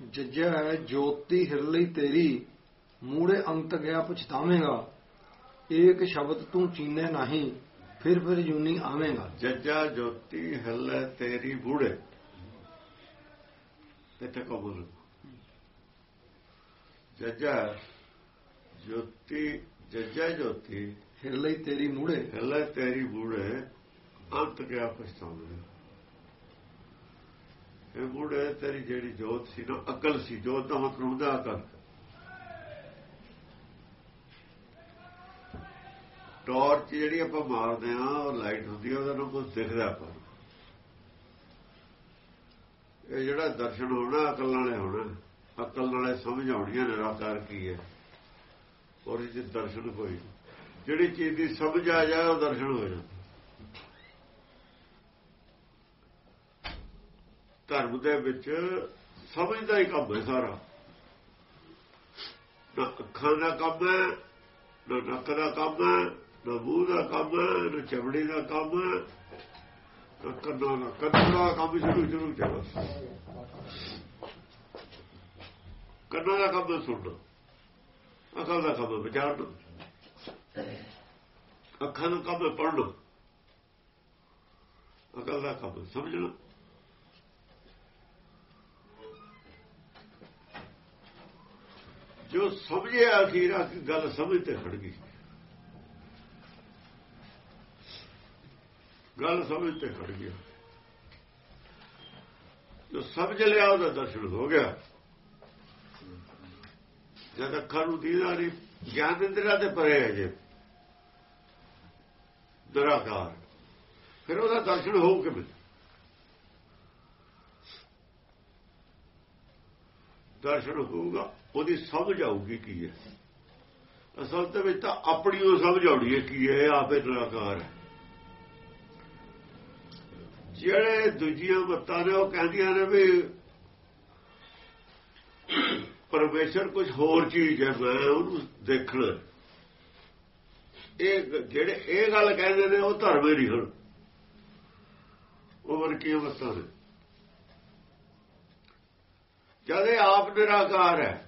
ਜੱਜਾ ਹੈ ਜੋਤੀ ਹਿਰਲੀ ਤੇਰੀ ਮੂੜੇ ਅੰਤ ਗਿਆ ਪਛਤਾਵੇਂਗਾ। ਏਕ ਸ਼ਬਦ ਤੂੰ ਚੀਨੇ ਨਹੀਂ ਫਿਰ ਫਿਰ ਜੂਨੀ ਆਵੇਂਗਾ। ਜੱਜਾ ਜੋਤੀ ਹੱਲੇ ਤੇਰੀ ਬੂੜੇ ਇੱਥੇ ਕਬੂਲ ਜੱਜਾ ਜੋਤੀ ਜੱਜਾ ਜੋਤੀ ਹਿਰਲੀ ਤੇਰੀ ਮੂੜੇ। ਹੱਲੇ ਤੇਰੀ ਬੂੜੇ ਅੰਤ ਗਿਆ ਪਛਤਾਉਂਦੇ ਇਹ ਬੂੜੇ ਤੇਰੀ ਜਿਹੜੀ ਜੋਤ ਸੀ ਨਾ, ਅਕਲ ਸੀ, ਜੋਤ ਦਾ ਮਤਲਬ ਹੁੰਦਾ ਅਕਲ। ਟਾਰਚ ਜਿਹੜੀ ਆਪਾਂ ਮਾਰਦੇ ਆ ਉਹ ਲਾਈਟ ਹੁੰਦੀ ਆ ਉਹਦਾ ਨੂੰ ਕੁਝ ਦਿਖਦਾ ਆਪਾਂ ਇਹ ਜਿਹੜਾ ਦਰਸ਼ਨ ਹੋਣਾ, ਅਕਲ ਨਾਲੇ ਹੋਣਾ। ਅਕਲ ਨਾਲੇ ਸਮਝ ਆਉਣੀਆਂ ਨਿਰਾਕਾਰ ਕੀ ਹੈ। ਔਰ ਇਹ ਦਰਸ਼ਨ ਕੋਈ ਜਿਹੜੀ ਚੀਜ਼ ਦੀ ਸਮਝ ਆ ਜਾਏ, ਉਹ ਦਰਸ਼ਨ ਹੋ ਜਾਂਦਾ। ਧਰਮ ਦੇ ਵਿੱਚ ਸਮਝਦਾ ਹੀ ਕੰਮ ਹੈ ਸਾਰਾ। ਨਾ ਅੱਖਾਂ ਦਾ ਕੰਮ ਹੈ, ਨਾ ਨੱਕ ਦਾ ਕੰਮ ਹੈ, ਨਾ ਮੂੰਹ ਦਾ ਕੰਮ ਹੈ, ਨਾ ਚਮੜੀ ਦਾ ਕੰਮ ਹੈ, ਨਾ ਕੰਨਾਂ ਦਾ ਕੰਨਾਂ ਦਾ ਕੰਮ ਸ਼ੁਰੂ ਸ਼ੁਰੂ ਚ ਕੰਨਾਂ ਦਾ ਕੰਮ ਸੁਣਨਾ ਅਕਲ ਦਾ ਕੰਮ ਵਿਚਾਰਨਾ, ਅੱਖਾਂ ਦਾ ਕੰਮ ਪੜਨਾ ਅਕਲ ਦਾ ਕੰਮ ਸਮਝਣਾ। ਜੋ ਸਮਝਿਆ ਅਖੀਰਾ ਕਿ ਗੱਲ ਸਮਝ ਤੇ ਖੜ ਗਈ। ਗੱਲ ਸਮਝ ਤੇ ਖੜ ਗਿਆ ਜੋ ਸਮਝ ਲਿਆ, ਉਹਦਾ ਦਰਸ਼ਨ ਹੋ ਗਿਆ। ਜਦ ਅੱਖਾਂ ਨੂੰ ਦੀਦਾ ਨਹੀਂ, ਗਿਆਨ ਇੰਦਰਾ ਤੇ ਪਰੇ ਹੈ ਜੇ। ਦਰਾਕਾਰ ਫਿਰ ਉਹਦਾ ਦਰਸ਼ਨ ਹੋਊ ਕਿ ਕਿਵੇਂ? ਦਰਸ਼ਨ ਹੋਊਗਾ। ਉਹਦੀ ਸਮਝ ਆਊਗੀ ਕੀ ਹੈ। ਅਸਲ ਤੇ ਵਿੱਚ ਤਾਂ ਆਪਣੀ ਉਹ ਸਮਝ ਆਉਣੀ ਹੈ ਕੀ ਹੈ ਆਪੇ ਨਿਰਾਕਾਰ ਹੈ। ਜਿਹੜੇ ਦੂਜੀਆਂ ਮੱਤਾਂ ਨੇ ਉਹ ਕਹਿੰਦੀਆਂ ਨੇ ਵੀ ਪਰਮੇਸ਼ਰ ਕੁਝ ਹੋਰ ਚੀਜ਼ ਹੈ, ਮੈਂ ਉਹਨੂੰ ਦੇਖਣਾ। ਇਹ ਜਿਹੜੇ ਇਹ ਗੱਲ ਕਹਿੰਦੇ ਨੇ ਉਹ ਧਰਮ ਹੀ ਨਹੀਂ ਹਨ। ਉਹ ਵਰਕੀਆਂ ਮੱਤਾਂ ਨੇ। ਜਦ ਇਹ ਆਪ ਨਿਰਾਕਾਰ ਹੈ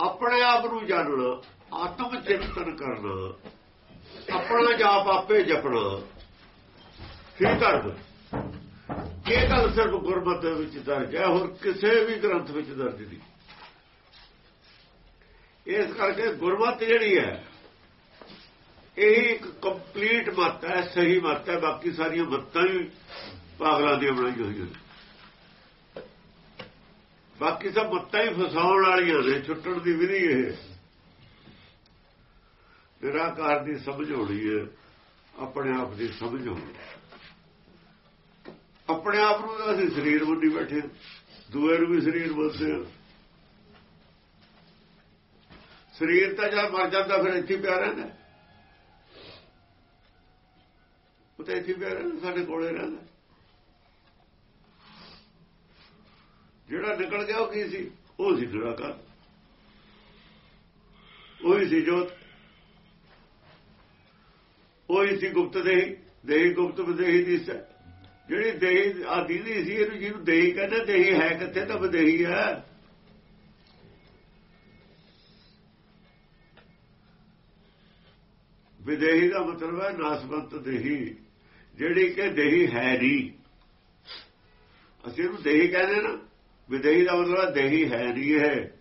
ਆਪਣੇ ਆਪ ਨੂੰ ਜਾਣਨਾ ਆਤਮ ਚਿੰਤਨ ਕਰਨਾ, ਆਪਣਾ ਜਾਪ ਆਪੇ ਜਪਣਾ। ਫਿਰ ਧਰਮ? ਇਹ ਗੱਲ ਸਿਰਫ ਗੁਰਮਤਿ ਦੇ ਵਿੱਚ ਦਰਜ ਹੈ, ਹੋਰ ਕਿਸੇ ਵੀ ਗ੍ਰੰਥ ਵਿੱਚ ਦਰਜ ਨਹੀਂ। ਇਸ ਕਰਕੇ ਗੁਰਮਤਿ ਜਿਹੜੀ ਹੈ, ਇਹ ਇੱਕ ਕੰਪਲੀਟ ਮਤ ਹੈ, ਸਹੀ ਮਤ ਹੈ, ਬਾਕੀ ਸਾਰੀਆਂ ਮਤਾਂ ਹੀ ਪਾਗਲਾਂ ਦੀਆਂ ਬਣਾਈਆਂ ਹੋਈਆਂ ਨੇ। ਬਾਕੀ ਸਭ ਮੱਤਾਂ ਹੀ ਫਸਾਉਣ ਵਾਲੀਆਂ ਨੇ, ਛੁੱਟਣ ਦੀ ਵਿਧੀ ਇਹ। ਨਿਰਾਕਾਰ ਦੀ ਸਮਝ ਹੋਣੀ ਹੈ, ਆਪਣੇ ਆਪ ਦੀ ਸਮਝ ਹੋਣੀ। ਆਪਣੇ ਆਪ ਨੂੰ ਅਸੀਂ ਸਰੀਰ ਬੰਦੀ ਬੈਠੇ ਦੂਏ ਨੂੰ ਵੀ ਸਰੀਰ ਬੰਦੇ ਆ ਸਰੀਰ ਤਾਂ ਜਦ ਮਰ ਜਾਂਦਾ, ਫਿਰ ਇੱਥੇ ਪਿਆ ਰਹਿੰਦਾ। ਉਹ ਤਾਂ ਇੱਥੇ ਪਿਆ ਰਹਿੰਦਾ, ਸਾਡੇ ਕੋਲੇ ਰਹਿੰਦਾ। ਜਿਹੜਾ ਨਿਕਲ ਗਿਆ ਉਹ ਕੀ ਸੀ? ਉਹ ਸੀ ਨਿਰਾਕਾਰ ਉਹੀ ਸੀ ਜੋਤ। ਉਹੀ ਸੀ ਗੁਪਤ ਦੇਹੀ। ਦੇਹੀ ਗੁਪਤ ਦੇਹੀ ਦੀ ਜਿਹੜੀ ਦੇਹੀ ਆਦੀ ਦੀ ਸੀ, ਇਹਨੂੰ ਜਿਹਨੂੰ ਦੇਹੀ ਕਹਿੰਦੇ, ਦੇਹੀ ਹੈ ਕਿੱਥੇ? ਤਾਂ ਬਦੇਹੀ ਹੈ। ਵਿਦੇਹੀ ਦਾ ਮਤਲਬ ਹੈ ਨਾਸਬੰਤ ਦੇਹੀ। ਜਿਹੜੀ ਕਿ ਦੇਹੀ ਹੈ ਨਹੀਂ। ਅਸੀਂ ਇਹਨੂੰ ਦੇਹੀ ਕਹਿੰਦੇ ਨਾ। ਵਿਦੇਹੀ ਦਾ ਮਤਲਬ ਦੇਹੀ ਹੈ ਨਹੀਂ ਹੈ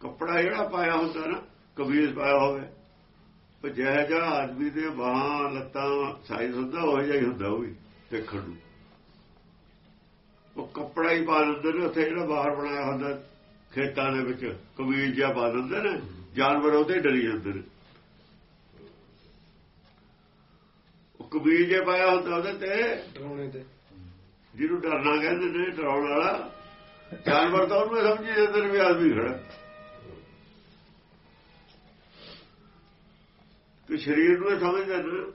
ਕੱਪੜਾ ਜਿਹੜਾ ਪਾਇਆ ਹੁੰਦਾ ਨਾ ਕਬੀਜ਼ ਪਾਇਆ ਹੋਵੇ, ਉਹ ਜਿਹੜਾ ਜਿਹੜਾ ਆਦਮੀ ਦੇ ਬਾਹਾਂ, ਲੱਤਾਂ ਸਾਈਜ਼ ਹੁੰਦਾ, ਉਹ ਜਿਹਾ ਹੀ ਹੁੰਦਾ ਉਹ ਵੀ ਦੇਖਣ ਨੂੰ। ਉਹ ਕੱਪੜਾ ਹੀ ਪਾ ਦਿੰਦੇ ਨੇ, ਉੱਥੇ ਜਿਹੜਾ ਬਾਹਰ ਬਣਾਇਆ ਹੁੰਦਾ, ਖੇਤਾਂ ਦੇ ਵਿੱਚ ਕਬੀਜ਼ ਜਿਹਾ ਪਾ ਦਿੰਦੇ ਨੇ, ਜਾਨਵਰ ਉਹਦੇ ਡਰੀ ਜਾਂਦੇ ਨੇ। ਕਬੀਰ ਜੇ ਪਾਇਆ ਹੁੰਦਾ ਉਹਦੇ ਤੇ। ਡਰਾਉਣੇ ਤੇ। ਜਿਹਨੂੰ ਡਰਨਾ ਕਹਿੰਦੇ ਨੇ ਡਰਾਉਣ ਵਾਲਾ। ਜਾਨਵਰ ਤਾਂ ਉਹਨੂੰ ਸਮਝੀ ਜਾਂਦੇ ਨੇ ਵੀ ਆਦਮੀ ਖੜਾ। ਕਿ ਸਰੀਰ ਨੂੰ ਸਮਝਦੇ ਨੇ।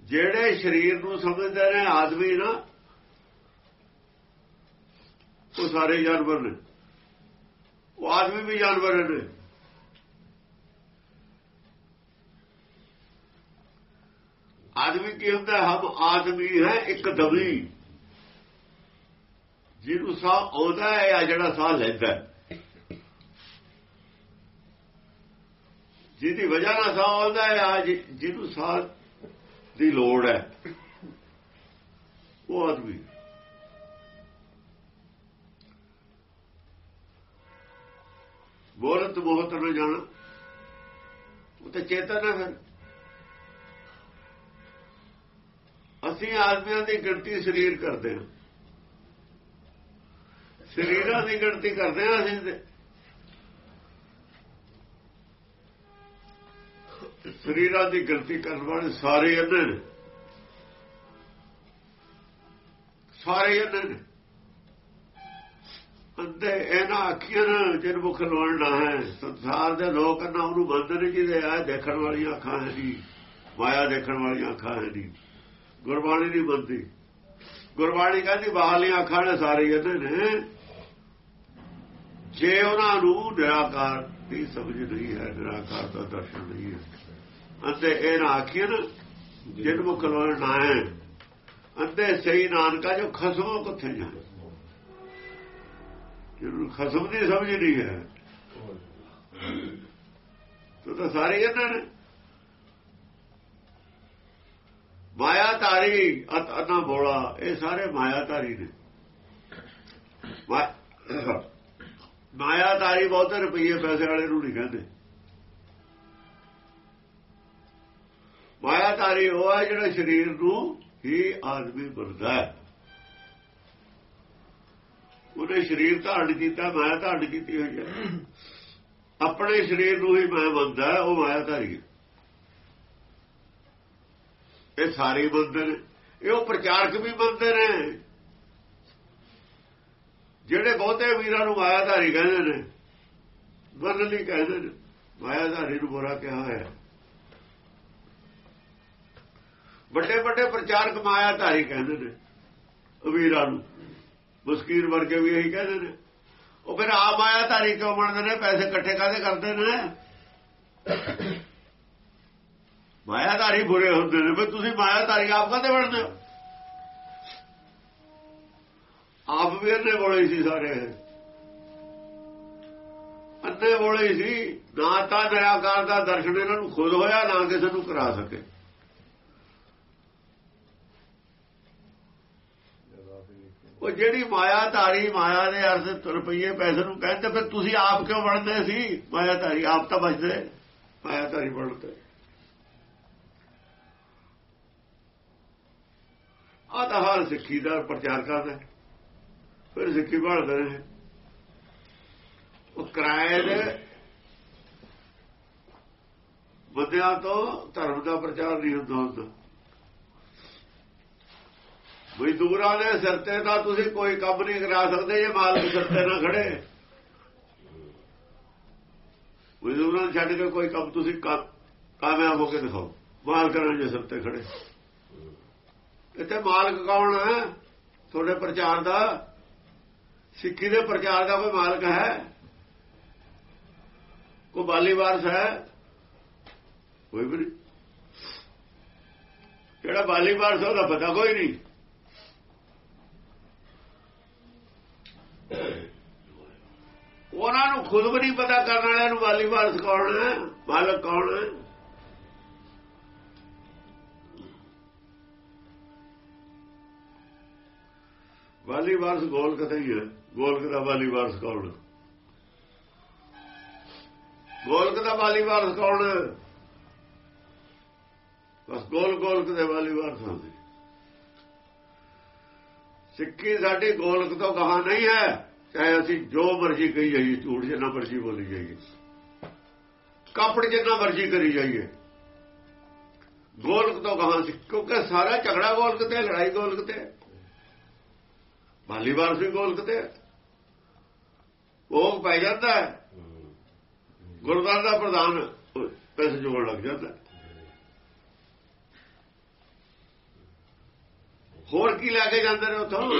ਜਿਹੜੇ ਸਰੀਰ ਨੂੰ ਸਮਝਦੇ ਨੇ ਆਦਮੀ ਨਾ ਉਹ ਸਾਰੇ ਜਾਨਵਰ ਨੇ। ਉਹ ਆਦਮੀ ਵੀ ਜਾਨਵਰ ਨੇ। ਆਦਮੀ ਕੀ ਹੁੰਦਾ? ਹਮ ਆਦਮੀ ਹੈ, ਇੱਕ ਦਮੀ ਜਿਹਨੂੰ ਸਾਹ ਆਉਂਦਾ ਹੈ ਆ ਜਿਹੜਾ ਸਾਹ ਲੈਂਦਾ ਜਿਹਦੀ ਵਜ੍ਹਾ ਨਾਲ ਸਾਹ ਆਉਂਦਾ ਹੈ ਆ ਜਿਹਨੂੰ ਸਾਹ ਦੀ ਲੋੜ ਹੈ। ਉਹ ਆਦਮੀ ਬੋਲਤ ਬਹੁਤ ਨਾ ਜਾਣਾ। ਉਹ ਤੇ ਚੇਤਨ ਹੈ ਫਿਰ। ਅਸੀਂ ਆਦਮੀਆਂ ਦੀ ਗਿਣਤੀ ਸਰੀਰ ਕਰਦੇ ਹਾਂ। ਸਰੀਰਾਂ ਦੀ ਗਿਣਤੀ ਕਰਦੇ ਹਾਂ ਅਸੀਂ ਸਰੀਰਾਂ ਦੀ ਗਿਣਤੀ ਕਰਨ ਵਾਲੇ ਸਾਰੇ ਇਹਨਾਂ ਨੇ। ਸਾਰੇ ਇਹਨਾਂ ਨੇ। ਅੰਦੇ ਇਹਨਾਂ ਅੱਖੀਆਂ ਨਾਲ ਜਿਨ ਮੁਖ ਲੋੜਨਾ ਹੈ, ਸੰਸਾਰ ਦੇ ਲੋਕ ਨਾ ਉਹਨੂੰ ਬੰਦ ਨੇ ਜਿਹਦੇ ਆ ਦੇਖਣ ਵਾਲੀਆਂ ਅੱਖਾਂ ਹੈ ਜੀ ਮਾਇਆ ਦੇਖਣ ਵਾਲੀਆਂ ਅੱਖਾਂ ਹੈ ਜੀ ਗੁਰਬਾਣੀ ਨਹੀਂ ਬੰਦੀ। ਗੁਰਬਾਣੀ ਕਹਿੰਦੀ ਬਾਹਰਲੀਆਂ ਅੱਖਾਂ ਨੇ ਸਾਰੇ ਇਹਦੇ ਨੇ। ਜੇ ਉਹਨਾਂ ਨੂੰ ਨਿਰਾਕਾਰ ਦੀ ਸਮਝ ਨਹੀਂ ਹੈ, ਨਿਰਾਕਾਰ ਦਾ ਦਰਸ਼ਨ ਨਹੀਂ ਹੈ ਅੰਦੇ ਇਹਨਾਂ ਅੱਖੀਆਂ ਜਿਨ ਮੁਖ ਲੋੜਨਾ ਹੈ ਅੰਦੇ ਸਹੀ ਨਾਨਕਾ ਜੋ ਖਸਮੋ ਕਿੱਥੇ ਜਾਏ ਜਿਹਨੂੰ ਖਸਮ ਦੀ ਸਮਝ ਨਹੀਂ ਹੈ ਤੋ ਤਾਂ ਸਾਰੇ ਇਹਨਾਂ ਨੇ। ਮਾਇਆ ਧਾਰੀ ਅਤ ਅਨਾ ਬੋਲਾ, ਇਹ ਸਾਰੇ ਮਾਇਆ ਧਾਰੀ ਨੇ। ਮਾਇਆ ਧਾਰੀ ਬਹੁਤੇ ਰੁਪਈਏ ਪੈਸੇ ਵਾਲੇ ਨੂੰ ਨਹੀਂ ਕਹਿੰਦੇ। ਮਾਇਆ ਧਾਰੀ ਉਹ ਹੈ ਜਿਹੜਾ ਸਰੀਰ ਨੂੰ ਹੀ ਆਦਮੀ ਬਣਦਾ ਹੈ। ਉਹਨੇ ਸਰੀਰ ਧਾਰਨ ਕੀਤਾ, ਮਾਇਆ ਧਾਰਨ ਕੀਤੀ ਹੋਈ ਹੈ। ਆਪਣੇ ਸਰੀਰ ਨੂੰ ਹੀ ਮੈਂ ਬੰਦਾ ਉਹ ਮਾਇਆ ਧਾਰੀ ਹੈ। ਇਹ ਸਾਰੇ ਬੰਦੇ ਨੇ। ਇਹ ਉਹ ਪ੍ਰਚਾਰਕ ਵੀ ਬੰਦੇ ਨੇ। ਜਿਹੜੇ ਬਹੁਤੇ ਵੀਰਾਂ ਨੂੰ ਮਾਇਆਧਾਰੀ ਕਹਿੰਦੇ ਨੇ ਬਰਨ ਲਈ ਕਹਿੰਦੇ ਨੇ, ਮਾਇਆਧਾਰੀ ਨੂੰ ਬੁਰਾ ਕਿਹਾ ਹੋਇਆ। ਵੱਡੇ ਵੱਡੇ ਪ੍ਰਚਾਰਕ ਮਾਇਆਧਾਰੀ ਕਹਿੰਦੇ ਨੇ ਵੀਰਾਂ ਨੂੰ। ਮਸਕੀਰ ਵਰਗੇ ਵੀ ਇਹੀ ਕਹਿੰਦੇ ਨੇ। ਉਹ ਫਿਰ ਆ ਮਾਇਆਧਾਰੀ ਕਿਉਂ ਬਣਦੇ ਨੇ? ਪੈਸੇ ਇਕੱਠੇ ਕਾਦੇ ਕਰਦੇ ਨੇ? ਮਾਇਆਧਾਰੀ ਬੁਰੇ ਹੁੰਦੇ ਨੇ। ਫਿਰ ਤੁਸੀਂ ਮਾਇਆਧਾਰੀ ਆਪ ਕਾਦੇ ਬਣਦੇ ਹੋ? ਆਪ ਵੀ ਅੰਨੇ ਬੋਲੇ ਸੀ ਸਾਰੇ। ਅੰਨੇ ਬੋਲੇ ਸੀ, ਨਾ ਤਾਂ ਨਿਰਾਕਾਰ ਦਾ ਦਰਸ਼ਨ ਇਹਨਾਂ ਨੂੰ ਖੁਦ ਹੋਇਆ, ਨਾ ਕਿਸੇ ਨੂੰ ਕਰਾ ਸਕੇ। ਉਹ ਜਿਹੜੀ ਮਾਇਆ ਧਾਰੀ ਮਾਇਆ ਦੇ ਅਰਥ ਰੁਪਈਏ ਪੈਸੇ ਨੂੰ ਕਹਿੰਦੇ, ਫਿਰ ਤੁਸੀਂ ਆਪ ਕਿਉਂ ਬਣਦੇ ਸੀ? ਮਾਇਆ ਧਾਰੀ ਆਪ ਤਾਂ ਬਚਦੇ। ਮਾਇਆ ਧਾਰੀ ਬਣਦੇ। ਆ ਤਾਂ ਹਾਲ ਸਿੱਖੀ ਦਾ ਪ੍ਰਚਾਰ ਕਰਦਾ ਫਿਰ ਸਿੱਖੀ ਬਣਦੇ ਨੇ। ਉਹ ਕਿਰਾਏ ਦੇ ਬੰਦਿਆਂ ਤੋਂ ਧਰਮ ਦਾ ਪ੍ਰਚਾਰ ਨਹੀਂ ਹੁੰਦਾ ਹੁੰਦਾ। ਮਜ਼ਦੂਰਾਂ ਦੇ ਸਿਰ ਤੇ ਤਾਂ ਤੁਸੀਂ ਕੋਈ ਕੰਮ ਨਹੀਂ ਕਰਾ ਸਕਦੇ, ਜੇ ਮਾਲਕ ਸਿਰ ਤੇ ਨਾ ਖੜੇ। ਮਜ਼ਦੂਰਾਂ ਨੂੰ ਛੱਡ ਕੇ ਕੋਈ ਕੰਮ ਤੁਸੀਂ ਕਾਮਯਾਬ ਹੋ ਕੇ ਦਿਖਾਓ। ਮਾਲਕਾਂ ਜੇ ਸਿਰ ਤੇ ਖੜੇ। ਇੱਥੇ ਮਾਲਕ ਕੌਣ ਹੈ? ਤੁਹਾਡੇ ਪ੍ਰਚਾਰ ਦਾ। ਸਿੱਖੀ ਦੇ ਪ੍ਰਚਾਰ ਦਾ ਕੋਈ ਮਾਲਕ ਹੈ? ਕੋਈ ਬਾਲੀ ਵਾਰਸ ਹੈ? ਕੋਈ ਵੀ ਨਹੀਂ। ਜਿਹੜਾ ਬਾਲੀ ਵਾਰਸ ਉਹਦਾ ਪਤਾ ਕੋਈ ਨਹੀਂ। ਉਹਨਾਂ ਨੂੰ ਖੁਦ ਵੀ ਨਹੀਂ ਪਤਾ ਕਰਨ ਵਾਲਿਆਂ ਨੂੰ ਵਾਲੀ ਵਾਰਸ ਕੌਣ ਹੈ? ਮਾਲਕ ਕੌਣ ਹੈ? ਵਾਲੀ ਵਾਰਸ ਗੋਲਕ ਤੇ ਹੀ ਹੈ। ਗੋਲਕ ਦਾ ਵਾਲੀ ਵਾਰਸ ਕੌਣ? ਗੋਲਕ ਦਾ ਵਾਲੀ ਵਾਰਸ ਕੌਣ? ਬਸ ਗੋਲ ਗੋਲਕ ਦੇ ਵਾਲੀ ਵਾਰਸ ਹੁੰਦੇ। ਸਿੱਖੀ ਸਾਡੀ ਗੋਲਕ ਤੋਂ ਕਹਾ ਨਹੀਂ ਹੈ। ਚਾਹੇ ਅਸੀਂ ਜੋ ਮਰਜ਼ੀ ਕਹੀ ਜਾਈਏ, ਝੂਠ ਜਿੰਨਾ ਮਰਜ਼ੀ ਬੋਲੀ ਜਾਈਏ। ਕਾਪੜ ਜਿੰਨਾ ਮਰਜ਼ੀ ਕਰੀ ਜਾਈਏ। ਗੋਲਕ ਤੋਂ ਕਹਾਂ ਸੀ ਕਿਉਂਕਿ ਸਾਰਾ ਝਗੜਾ ਗੋਲਕ ਤੇ ਲੜਾਈ ਗੋਲਕ ਤੇ ਮਾਲੀਵਾਰ ਸੀ ਗੋਲਕ ਤੇ ਉਹ ਪੈ ਜਾਂਦਾ ਗੁਰਦਾਰ ਦਾ ਪ੍ਰਧਾਨ ਪੈਸੇ ਜੋੜ ਲੱਗ ਜਾਂਦਾ ਹੋਰ ਕੀ ਲੈ ਕੇ ਜਾਂਦੇ ਨੇ ਉਥੋਂ?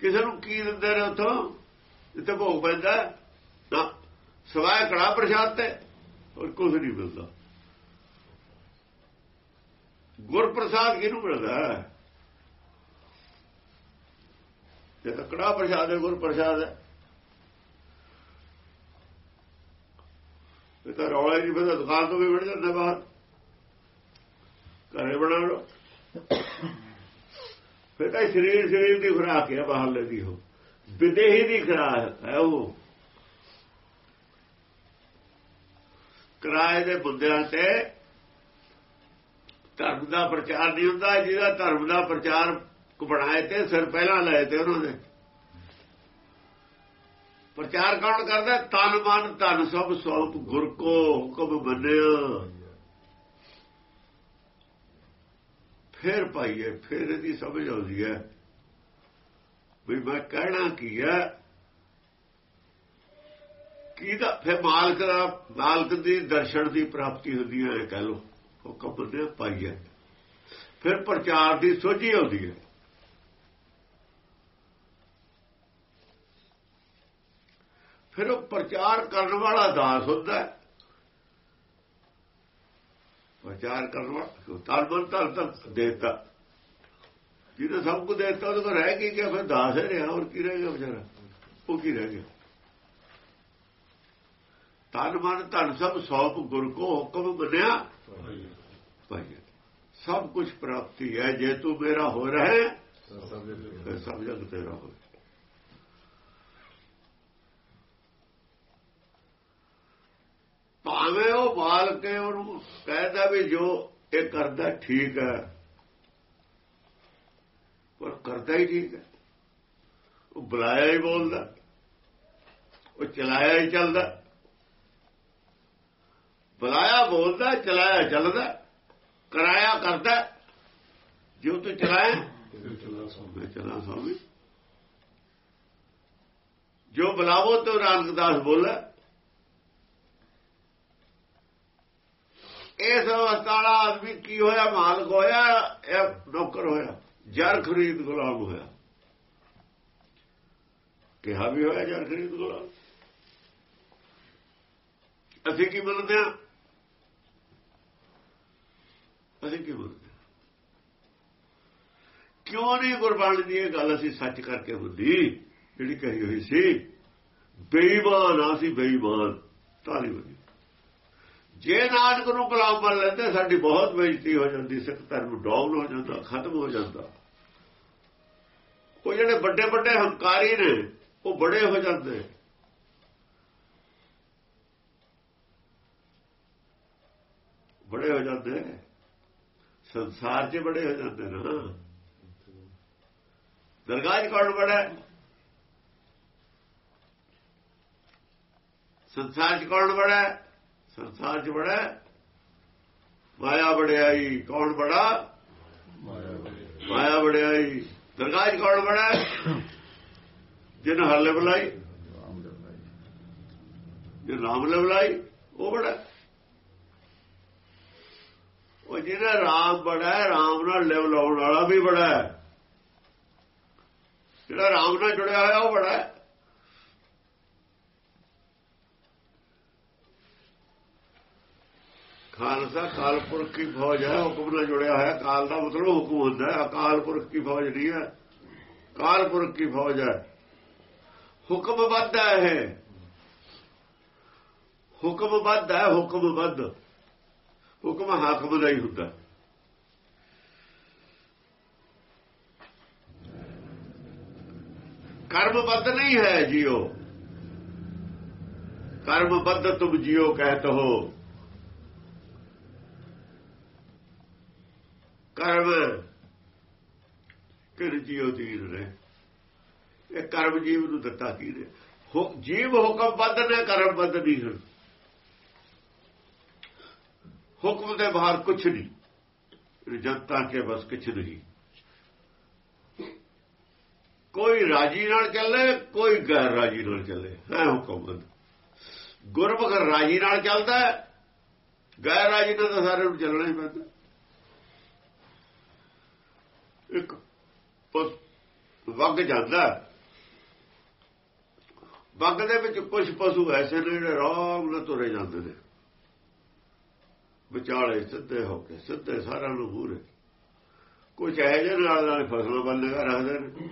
ਕਿਸੇ ਨੂੰ ਕੀ ਦਿੰਦੇ ਨੇ ਉਥੋਂ? ਜਿੱਥੇ ਭੋਗ ਪੈਂਦਾ ਨਾ ਸਵਾਇ ਕੜਾ ਪ੍ਰਸ਼ਾਦ ਤੇ ਹੋਰ ਕੁਝ ਨਹੀਂ ਮਿਲਦਾ। ਗੁਰ ਪ੍ਰਸਾਦ ਕਿਹਨੂੰ ਮਿਲਦਾ ਇਹ ਤਾਂ ਕੜਾ ਪ੍ਰਸਾਦ ਹੈ ਗੁਰ ਪ੍ਰਸਾਦ ਹੈ। ਇਹ ਤਾਂ ਰੌਲੇ ਹੀ ਨਹੀਂ ਪਤਾ ਦੁਕਾਨ ਤੋਂ ਵੀ ਮਿਲ ਜਾਂਦਾ ਬਾਹਰ। ਘਰੇ ਬਣਾ ਲਓ। ਫਿਰ ਤਾਂ ਸਰੀਰ ਸਰੀਰ ਦੀ ਖੁਰਾਕ ਹੈ ਬਾਹਰ ਲੱਗੀ ਹੋ ਵਿਦੇਹੀ ਦੀ ਖੁਰਾਕ ਹੈ ਉਹ। ਕਿਰਾਏ ਦੇ ਬੁੱਧਿਆਂ ਤੇ ਧਰਮ ਦਾ ਪ੍ਰਚਾਰ ਨਹੀਂ ਹੁੰਦਾ, ਜਿਹਦਾ ਧਰਮ ਦਾ ਪ੍ਰਚਾਰ ਬਣਾਏ ਤੇ, ਸਿਰ ਪਹਿਲਾਂ ਲਏ ਤੇ ਉਹਨਾਂ ਨੇ। ਪ੍ਰਚਾਰ ਕੌਣ ਕਰਦਾ? ਤਨ ਮਨ ਧਨ ਸਭ ਸੌਪ ਗੁਰ ਕੋ ਹੁਕਮ ਮੰਨਿਆ। ਫਿਰ ਪਾਈਏ ਫਿਰ ਇਹਦੀ ਸਮਝ ਆਉਂਦੀ ਹੈ ਵੀ ਮੈਂ ਕਹਿਣਾ ਕੀ ਹੈ? ਕਿਹਦਾ? ਫਿਰ ਮਾਲਕ ਦਾ, ਮਾਲਕ ਦੀ ਦਰਸ਼ਨ ਦੀ ਪ੍ਰਾਪਤੀ ਹੁੰਦੀ ਹੈ ਕਹ ਲੋ ਹੁਕਮ ਮੰਨਿਆ ਪਾਈਏ ਫਿਰ ਪ੍ਰਚਾਰ ਦੀ ਸੋਝੀ ਆਉਂਦੀ ਹੈ। ਫਿਰ ਉਹ ਪ੍ਰਚਾਰ ਕਰਨ ਵਾਲਾ ਦਾਸ ਹੁੰਦਾ ਪ੍ਰਚਾਰ ਕਰਨ ਵਾਲਾ ਤਨ ਮਨ ਤਨ ਤੱਕ ਦੇਤਾ। ਜਿਹਨੇ ਸਭ ਕੁਝ ਦੇਤਾ ਉਹਦੇ ਕੋਲ ਰਹਿ ਕੀ ਗਿਆ? ਫਿਰ ਦਾਸ ਹੈ ਰਿਹਾ ਹੋਰ ਕੀ ਰਹਿ ਗਿਆ ਵਿਚਾਰਾ? ਉਹ ਕੀ ਰਹਿ ਗਿਆ? ਤਨ ਮਨ ਧਨ ਸਭ ਸੌਪ ਗੁਰ ਕੋ ਹੁਕਮ ਮੰਨਿਆ। ਭਾਈ ਸਭ ਕੁਝ ਪ੍ਰਾਪਤੀ ਹੈ। ਜੇ ਤੂੰ ਮੇਰਾ ਹੋ ਰਹੇ ਸਭ ਜਗ ਤੇਰਾ ਹੋ ਭਾਵੇਂ ਉਹ ਬਾਲ ਕੇ ਉਹਨੂੰ ਕਹਿੰਦਾ ਵੀ ਜੋ ਇਹ ਕਰਦਾ ਠੀਕ ਹੈ। ਪਰ ਕਰਦਾ ਹੀ ਠੀਕ ਹੈ। ਉਹ ਬੁਲਾਇਆ ਹੀ ਬੋਲਦਾ। ਉਹ ਚਲਾਇਆ ਹੀ ਚੱਲਦਾ। ਬੁਲਾਇਆ ਬੋਲਦਾ ਚਲਾਇਆ ਚੱਲਦਾ ਕਰਾਇਆ ਕਰਦਾ। ਜੋ ਤੂੰ ਚਲਾਇਆ ਚਲਾ ਸਾਮੀ ਜੋ ਬੁਲਾਵੋ ਤੋ ਰਾਨਕਦਾਸ ਬੋਲੇ। ਇਸ ਅਵਸਥਾ ਵਾਲਾ ਆਦਮੀ ਕੀ ਹੋਇਆ? ਮਾਲਕ ਹੋਇਆ ਜਾਂ ਨੌਕਰ ਹੋਇਆ ਜਰ ਖਰੀਦ ਗੁਲਾਮ ਹੋਇਆ। ਕਿਹਾ ਵੀ ਹੋਇਆ ਜਰ ਖਰੀਦ ਗੁਲਾਮ। ਅਸੀਂ ਕੀ ਮੰਨਦੇ ਆ ਅਸੀਂ ਕੀ ਮੰਨਦੇ ਕਿਉਂ ਨਹੀਂ ਗੁਰਬਾਣੀ ਦੀ ਇਹ ਗੱਲ ਅਸੀਂ ਸੱਚ ਕਰਕੇ ਹੁੰਦੀ? ਜਿਹੜੀ ਕਹੀ ਹੋਈ ਸੀ, ਬੇਈਮਾਨ ਆ ਸੀ ਬੇਈਮਾਨ, ਤਾਂ ਨਹੀਂ ਬਣੀ ਜੇ ਨਾਨਕ ਨੂੰ ਗੁਲਾਮ ਬਣ ਲੈਂਦੇ, ਸਾਡੀ ਬਹੁਤ ਬੇਇੱਜ਼ਤੀ ਹੋ ਜਾਂਦੀ, ਸਿੱਖ ਧਰਮ ਡਾਊਨ ਹੋ ਜਾਂਦਾ, ਖਤਮ ਹੋ ਜਾਂਦਾ। ਉਹ ਜਿਹੜੇ ਵੱਡੇ ਵੱਡੇ ਹੰਕਾਰੀ ਨੇ, ਉਹ ਬੜੇ ਹੋ ਜਾਂਦੇ। ਬੜੇ ਹੋ ਜਾਂਦੇ। ਸੰਸਾਰ 'ਚ ਬੜੇ ਹੋ ਜਾਂਦੇ ਨਾ। ਦਰਗਾਹ 'ਚ ਕੌਣ ਬੜਾ? ਸੰਸਾਰ 'ਚ ਕੌਣ ਬੜਾ? ਸੰਸਾਰ 'ਚ ਬੜਾ ਮਾਇਆ ਬੜਾਈ ਕੌਣ ਬੜਾ? ਮਾਇਆ ਬੜਾਈ ਦਰਗਾਹ 'ਚ ਕੌਣ ਬੜਾ ਜਿਨ ਹਰਲੇ ਬੁਲਾਈ ਜੇ ਰਾਮ ਲੈ ਬੁਲਾਈ ਉਹ ਬੜਾ ਉਹ ਜਿਹੜਾ ਰਾਮ ਬੜਾ ਹੈ ਰਾਮ ਨਾਲ ਲਿਵ ਲਾਉਣ ਵਾਲਾ ਵੀ ਬੜਾ ਹੈ। ਜਿਹੜਾ ਰਾਮ ਨਾਲ ਜੁੜਿਆ ਹੋਇਆ ਉਹ ਬੜਾ ਹੈ। ਖਾਲਸਾ ਕਾਲਪੁਰਖ ਕੀ ਫੌਜ ਹੈ, ਹੁਕਮ ਨਾਲ ਜੁੜਿਆ ਹੋਇਆ। ਕਾਲ ਦਾ ਮਤਲਬ ਹੁਕਮ ਹੁੰਦਾ ਹੈ, ਅਕਾਲ ਪੁਰਖ ਕੀ ਫੌਜ ਨਹੀਂ ਹੈ ਕਾਲਪੁਰਖ ਕੀ ਫੌਜ ਹੈ। ਹੁਕਮ ਵੱਧ ਹੈ ਹੁਕਮ ਵੱਧ ਹੈ, ਹੁਕਮ ਵੱਧ। ਹੁਕਮ ਹਾਕਮ ਦਾ ਹੀ ਹੁੰਦਾ। ਕਰਮ ਬੱਧ ਨਹੀਂ ਹੈ ਜੀਓ। ਕਰਮ ਬੱਧ ਤੁਮ ਜੀਓ ਕਹਤ ਹੋ ਕਰਮ ਕਿਰ ਜਿਉ ਦੀਨ ਨੇ? ਇਹ ਕਰਮ ਜੀਵ ਨੂੰ ਦਿੱਤਾ ਕੀ ਨੇ? ਜੀਵ ਹੁਕਮ ਬੰਦ ਨੇ ਕਰਮ ਬੱਧ ਨਹੀਂ ਹਨ ਹੁਕਮ ਦੇ ਬਾਹਰ ਕੁਛ ਨਹੀਂ। ਜਨਤਾ ਕੇ ਬਸ ਕੁਛ ਨਹੀਂ। ਕੋਈ ਰਾਜੀ ਨਾਲ ਚੱਲੇ, ਕੋਈ ਗੈਰ ਰਾਜੀ ਨਾਲ ਚੱਲੇ। ਹੈ ਹੁਕਮ ਬੰਦ ਗੁਰਮੁਖ ਰਾਜੀ ਨਾਲ ਚੱਲਦਾ ਗੈਰ ਰਾਜੀ ਨਾਲ ਤਾਂ ਸਾਰੇ ਨੂੰ ਚੱਲਣਾ ਹੀ ਪੈਂਦਾ। ਇੱਕ ਵਗ ਜਾਂਦਾ। ਵਗ ਦੇ ਵਿੱਚ ਕੁਝ ਪਸ਼ੂ ਐਸੇ ਨੇ ਜਿਹੜੇ ਆਰਾਮ ਨਾਲ ਤੁਰੇ ਜਾਂਦੇ ਨੇ। ਵਿਚਾਲੇ ਸਿੱਧੇ ਹੋ ਕੇ, ਸਿੱਧੇ ਸਾਰਿਆਂ ਨੂੰ ਪੂਰੇ। ਕੁਝ ਹੈ ਜਿਹੇ ਨਾਲ ਨਾਲ ਫਸਲਾਂ ਬੰਦ ਕਰ ਰੱਖਦੇ ਨੇ।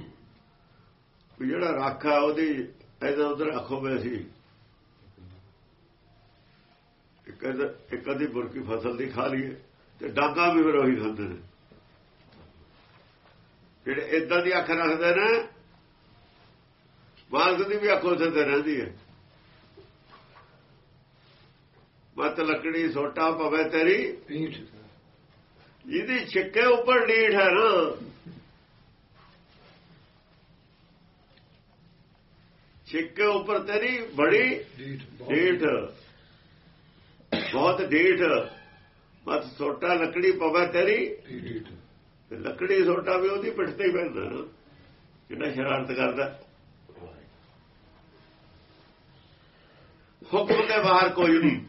ਵੀ ਜਿਹੜਾ ਰਾਖਾ ਉਹਦੀ ਇਧਰ ਉਧਰ ਅੱਖੋਂ ਵੇ ਸੀ ਇੱਕ ਇੱਕ ਅੱਧੀ ਬੁਰਕੀ ਫਸਲ ਦੀ ਖਾ ਲਈਏ ਤੇ ਡਾਂਗਾ ਵੀ ਫਿਰ ਉਹੀ ਖਾਂਦੇ ਨੇ। ਜਿਹੜੇ ਇਦਾਂ ਦੀ ਅੱਖ ਰੱਖਦੇ ਨੇ ਬਾਲਕ ਦੀ ਵੀ ਅੱਖ ਉਸੇ ਤੇ ਰਹਿੰਦੀ ਹੈ। ਮਤ ਲੱਕੜੀ ਸੋਟਾ ਪਵੇ ਤੇਰੀ। ਪੀਠ ਜਿਹਦੀ ਛਿੱਕੇ ਉੱਪਰ ਡੀਠ ਹੈ ਨਾ। ਛਿੱਕੇ ਉੱਪਰ ਤੇਰੀ ਬੜੀ ਡੀਠ ਬਹੁਤ। ਡੀਠ ਮਤ ਸੋਟਾ ਲੱਕੜੀ ਪਵੇ ਤੇਰੀ। ਡੀਠ ਤੇ ਲੱਕੜੀ ਸੋਟਾ ਵੀ ਉਹਦੀ ਪਿੱਠ ਤੇ ਹੀ ਪੈਂਦਾ ਨਾ, ਜਿਹੜਾ ਸ਼ਰਾਰਤ ਕਰਦਾ। ਹੁਕਮ ਦੇ ਬਾਹਰ ਕੋਈ ਨਹੀਂ।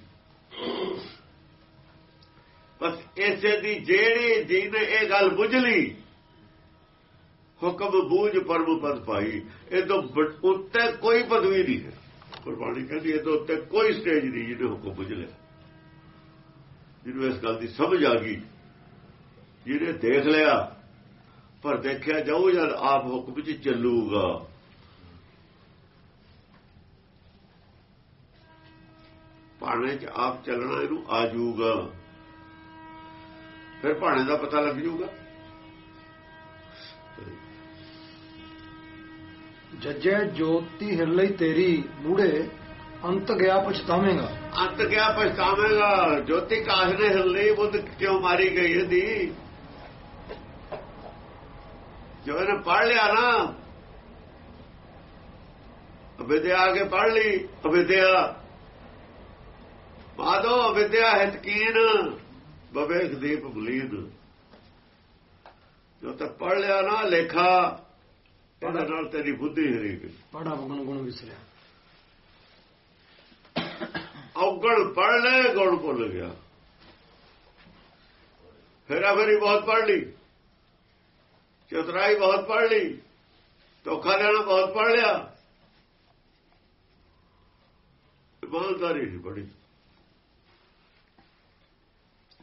ਬਸ ਇਸੇ ਦੀ ਜਿਹੜੀ ਜਿਹਨੇ ਇਹ ਗੱਲ ਬੁੱਝ ਲਈ, ਹੁਕਮ ਬੂਝ ਪਰਮ ਪਦ ਪਾਈ, ਇਹ ਤੋਂ ਉੱਤੇ ਕੋਈ ਪਦਵੀ ਨਹੀਂ ਹੈ। ਗੁਰਬਾਣੀ ਕਹਿੰਦੀ ਇਹ ਤੋਂ ਉੱਤੇ ਕੋਈ ਸਟੇਜ ਨਹੀਂ ਜਿਹਨੇ ਹੁਕਮ ਬੁੱਝ ਲਿਆ। ਜਿਹਨੂੰ ਇਸ ਗੱਲ ਦੀ ਸਮਝ ਆ ਗਈ ਜਿਹਨੇ ਦੇਖ ਲਿਆ ਪਰ ਦੇਖਿਆ ਜਾਊ ਜਦ ਆਪ ਹੁਕਮ ਵਿੱਚ ਚੱਲੂਗਾ। ਭਾਣੇ 'ਚ ਆਪ ਚੱਲਣਾ ਇਹਨੂੰ ਆ ਜਾਊਗਾ। ਫਿਰ ਭਾਣੇ ਦਾ ਪਤਾ ਲੱਗ ਜਾਊਗਾ। ਜੱਜੈ ਜੋਤੀ ਹਿਰਲਈ ਤੇਰੀ ਮੂੜੇ ਅੰਤ ਗਿਆ ਪਛਤਾਵੇਂਗਾ। ਅੰਤ ਗਿਆ ਪਛਤਾਵੇਂਗਾ। ਜੋਤੀ ਕਾਸ਼ ਨੇ ਹਿੱਲੀ ਬੁੱਧ ਕਿਉਂ ਮਾਰੀ ਗਈ ਇਹਦੀ? ਜੋ ਇਹਨੇ ਪੜ ਲਿਆ ਨਾ। ਅਵਿਦਿਆ ਆ ਕੇ ਪੜ ਲਈ ਅਵਿਦਿਆ। ਮਾਦੋ ਅਵਿਦਿਆ ਹਿਤਕੀਨ ਬਵੇਖ ਦੀਪ ਬਲੀਦ। ਜੋ ਤਾਂ ਪੜ ਲਿਆ ਨਾ ਲੇਖਾ ਇਹਦੇ ਨਾਲ ਤੇਰੀ ਬੁੱਧੀ ਹਰੀ ਗਈ ਪੜਾ ਗੁਣ ਗੁਣ ਵਿਸਰਿਆ। ਔਗਣ ਪੜ ਲੈ ਗੁਣ ਭੁੱਲ ਗਿਆ। ਫੇਰਾ ਫੇਰੀ ਬਹੁਤ ਪੜ ਲਈ। ਚਤਰਾਈ ਬਹੁਤ ਪੜ ਲਈ, ਧੋਖਾ ਦੇਣਾ ਬਹੁਤ ਪੜ ਲਿਆ। ਇਮਾਨਦਾਰੀ ਨਹੀਂ ਪੜੀ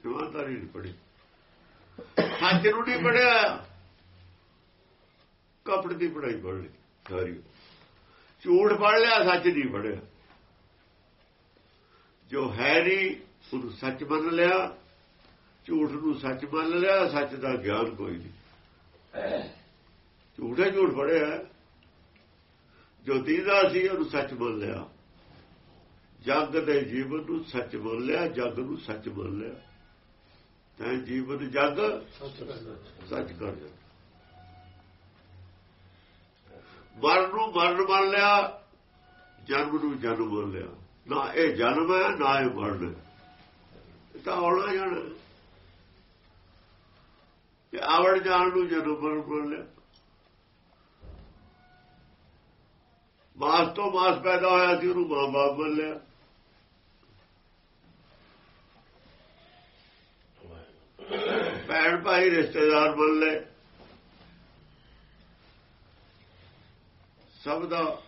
ਇਮਾਨਦਾਰੀ ਨਹੀਂ ਪੜੀ ਸੱਚ ਨੂੰ ਨਹੀਂ ਪੜਿਆ ਕਪੜ ਦੀ ਪੜਾਈ ਪੜ ਲਈ ਸਾਰੀ। ਝੂਠ ਪੜ ਲਿਆ, ਸੱਚ ਨਹੀਂ ਪੜਿਆ ਜੋ ਹੈ ਨਹੀਂ, ਉਹਨੂੰ ਸੱਚ ਮੰਨ ਲਿਆ। ਝੂਠ ਨੂੰ ਸੱਚ ਮੰਨ ਲਿਆ, ਸੱਚ ਦਾ ਗਿਆਨ ਕੋਈ ਨਹੀਂ। ਝੂਠੇ ਝੂਠ ਫੜਿਆ ਜੋ ਦੀਦਾ ਸੀ ਉਹਨੂੰ ਸੱਚ ਮੰਨ ਲਿਆ ਜੱਗ ਦੇ ਜੀਵਨ ਨੂੰ ਸੱਚ ਮੰਨ ਲਿਆ ਜੱਗ ਨੂੰ ਸੱਚ ਮੰਨ ਲਿਆ ਤਾਂ ਜੀਵਨ ਜੱਗ ਸੱਚ ਕਰ ਜਾ ਮਰਨ ਨੂੰ ਮਰਨ ਮੰਨ ਲਿਆ ਜਨਮ ਨੂੰ ਜਨਮ ਮੰਨ ਲਿਆ ਨਾ ਇਹ ਜਨਮ ਹੈ ਨਾ ਇਹ ਮਰਨ। ਇਹ ਤਾਂ ਆਉਣਾ ਜਾਣਾ ਤੇ ਆਵੜ ਜਾਣ ਨੂੰ ਜਦੋਂ ਮਰਨ ਮੰਨ ਲਿਆ। ਮਾਸ ਤੋਂ ਮਾਸ ਪੈਦਾ ਹੋਇਆ ਸੀ, ਉਹਨੂੰ ਮਾਂ ਬਾਪ ਮੰਨ ਲਿਆ। ਭੈਣ ਭਾਈ, ਰਿਸ਼ਤੇਦਾਰ ਮੰਨ ਲਏ। ਸਭ ਦਾ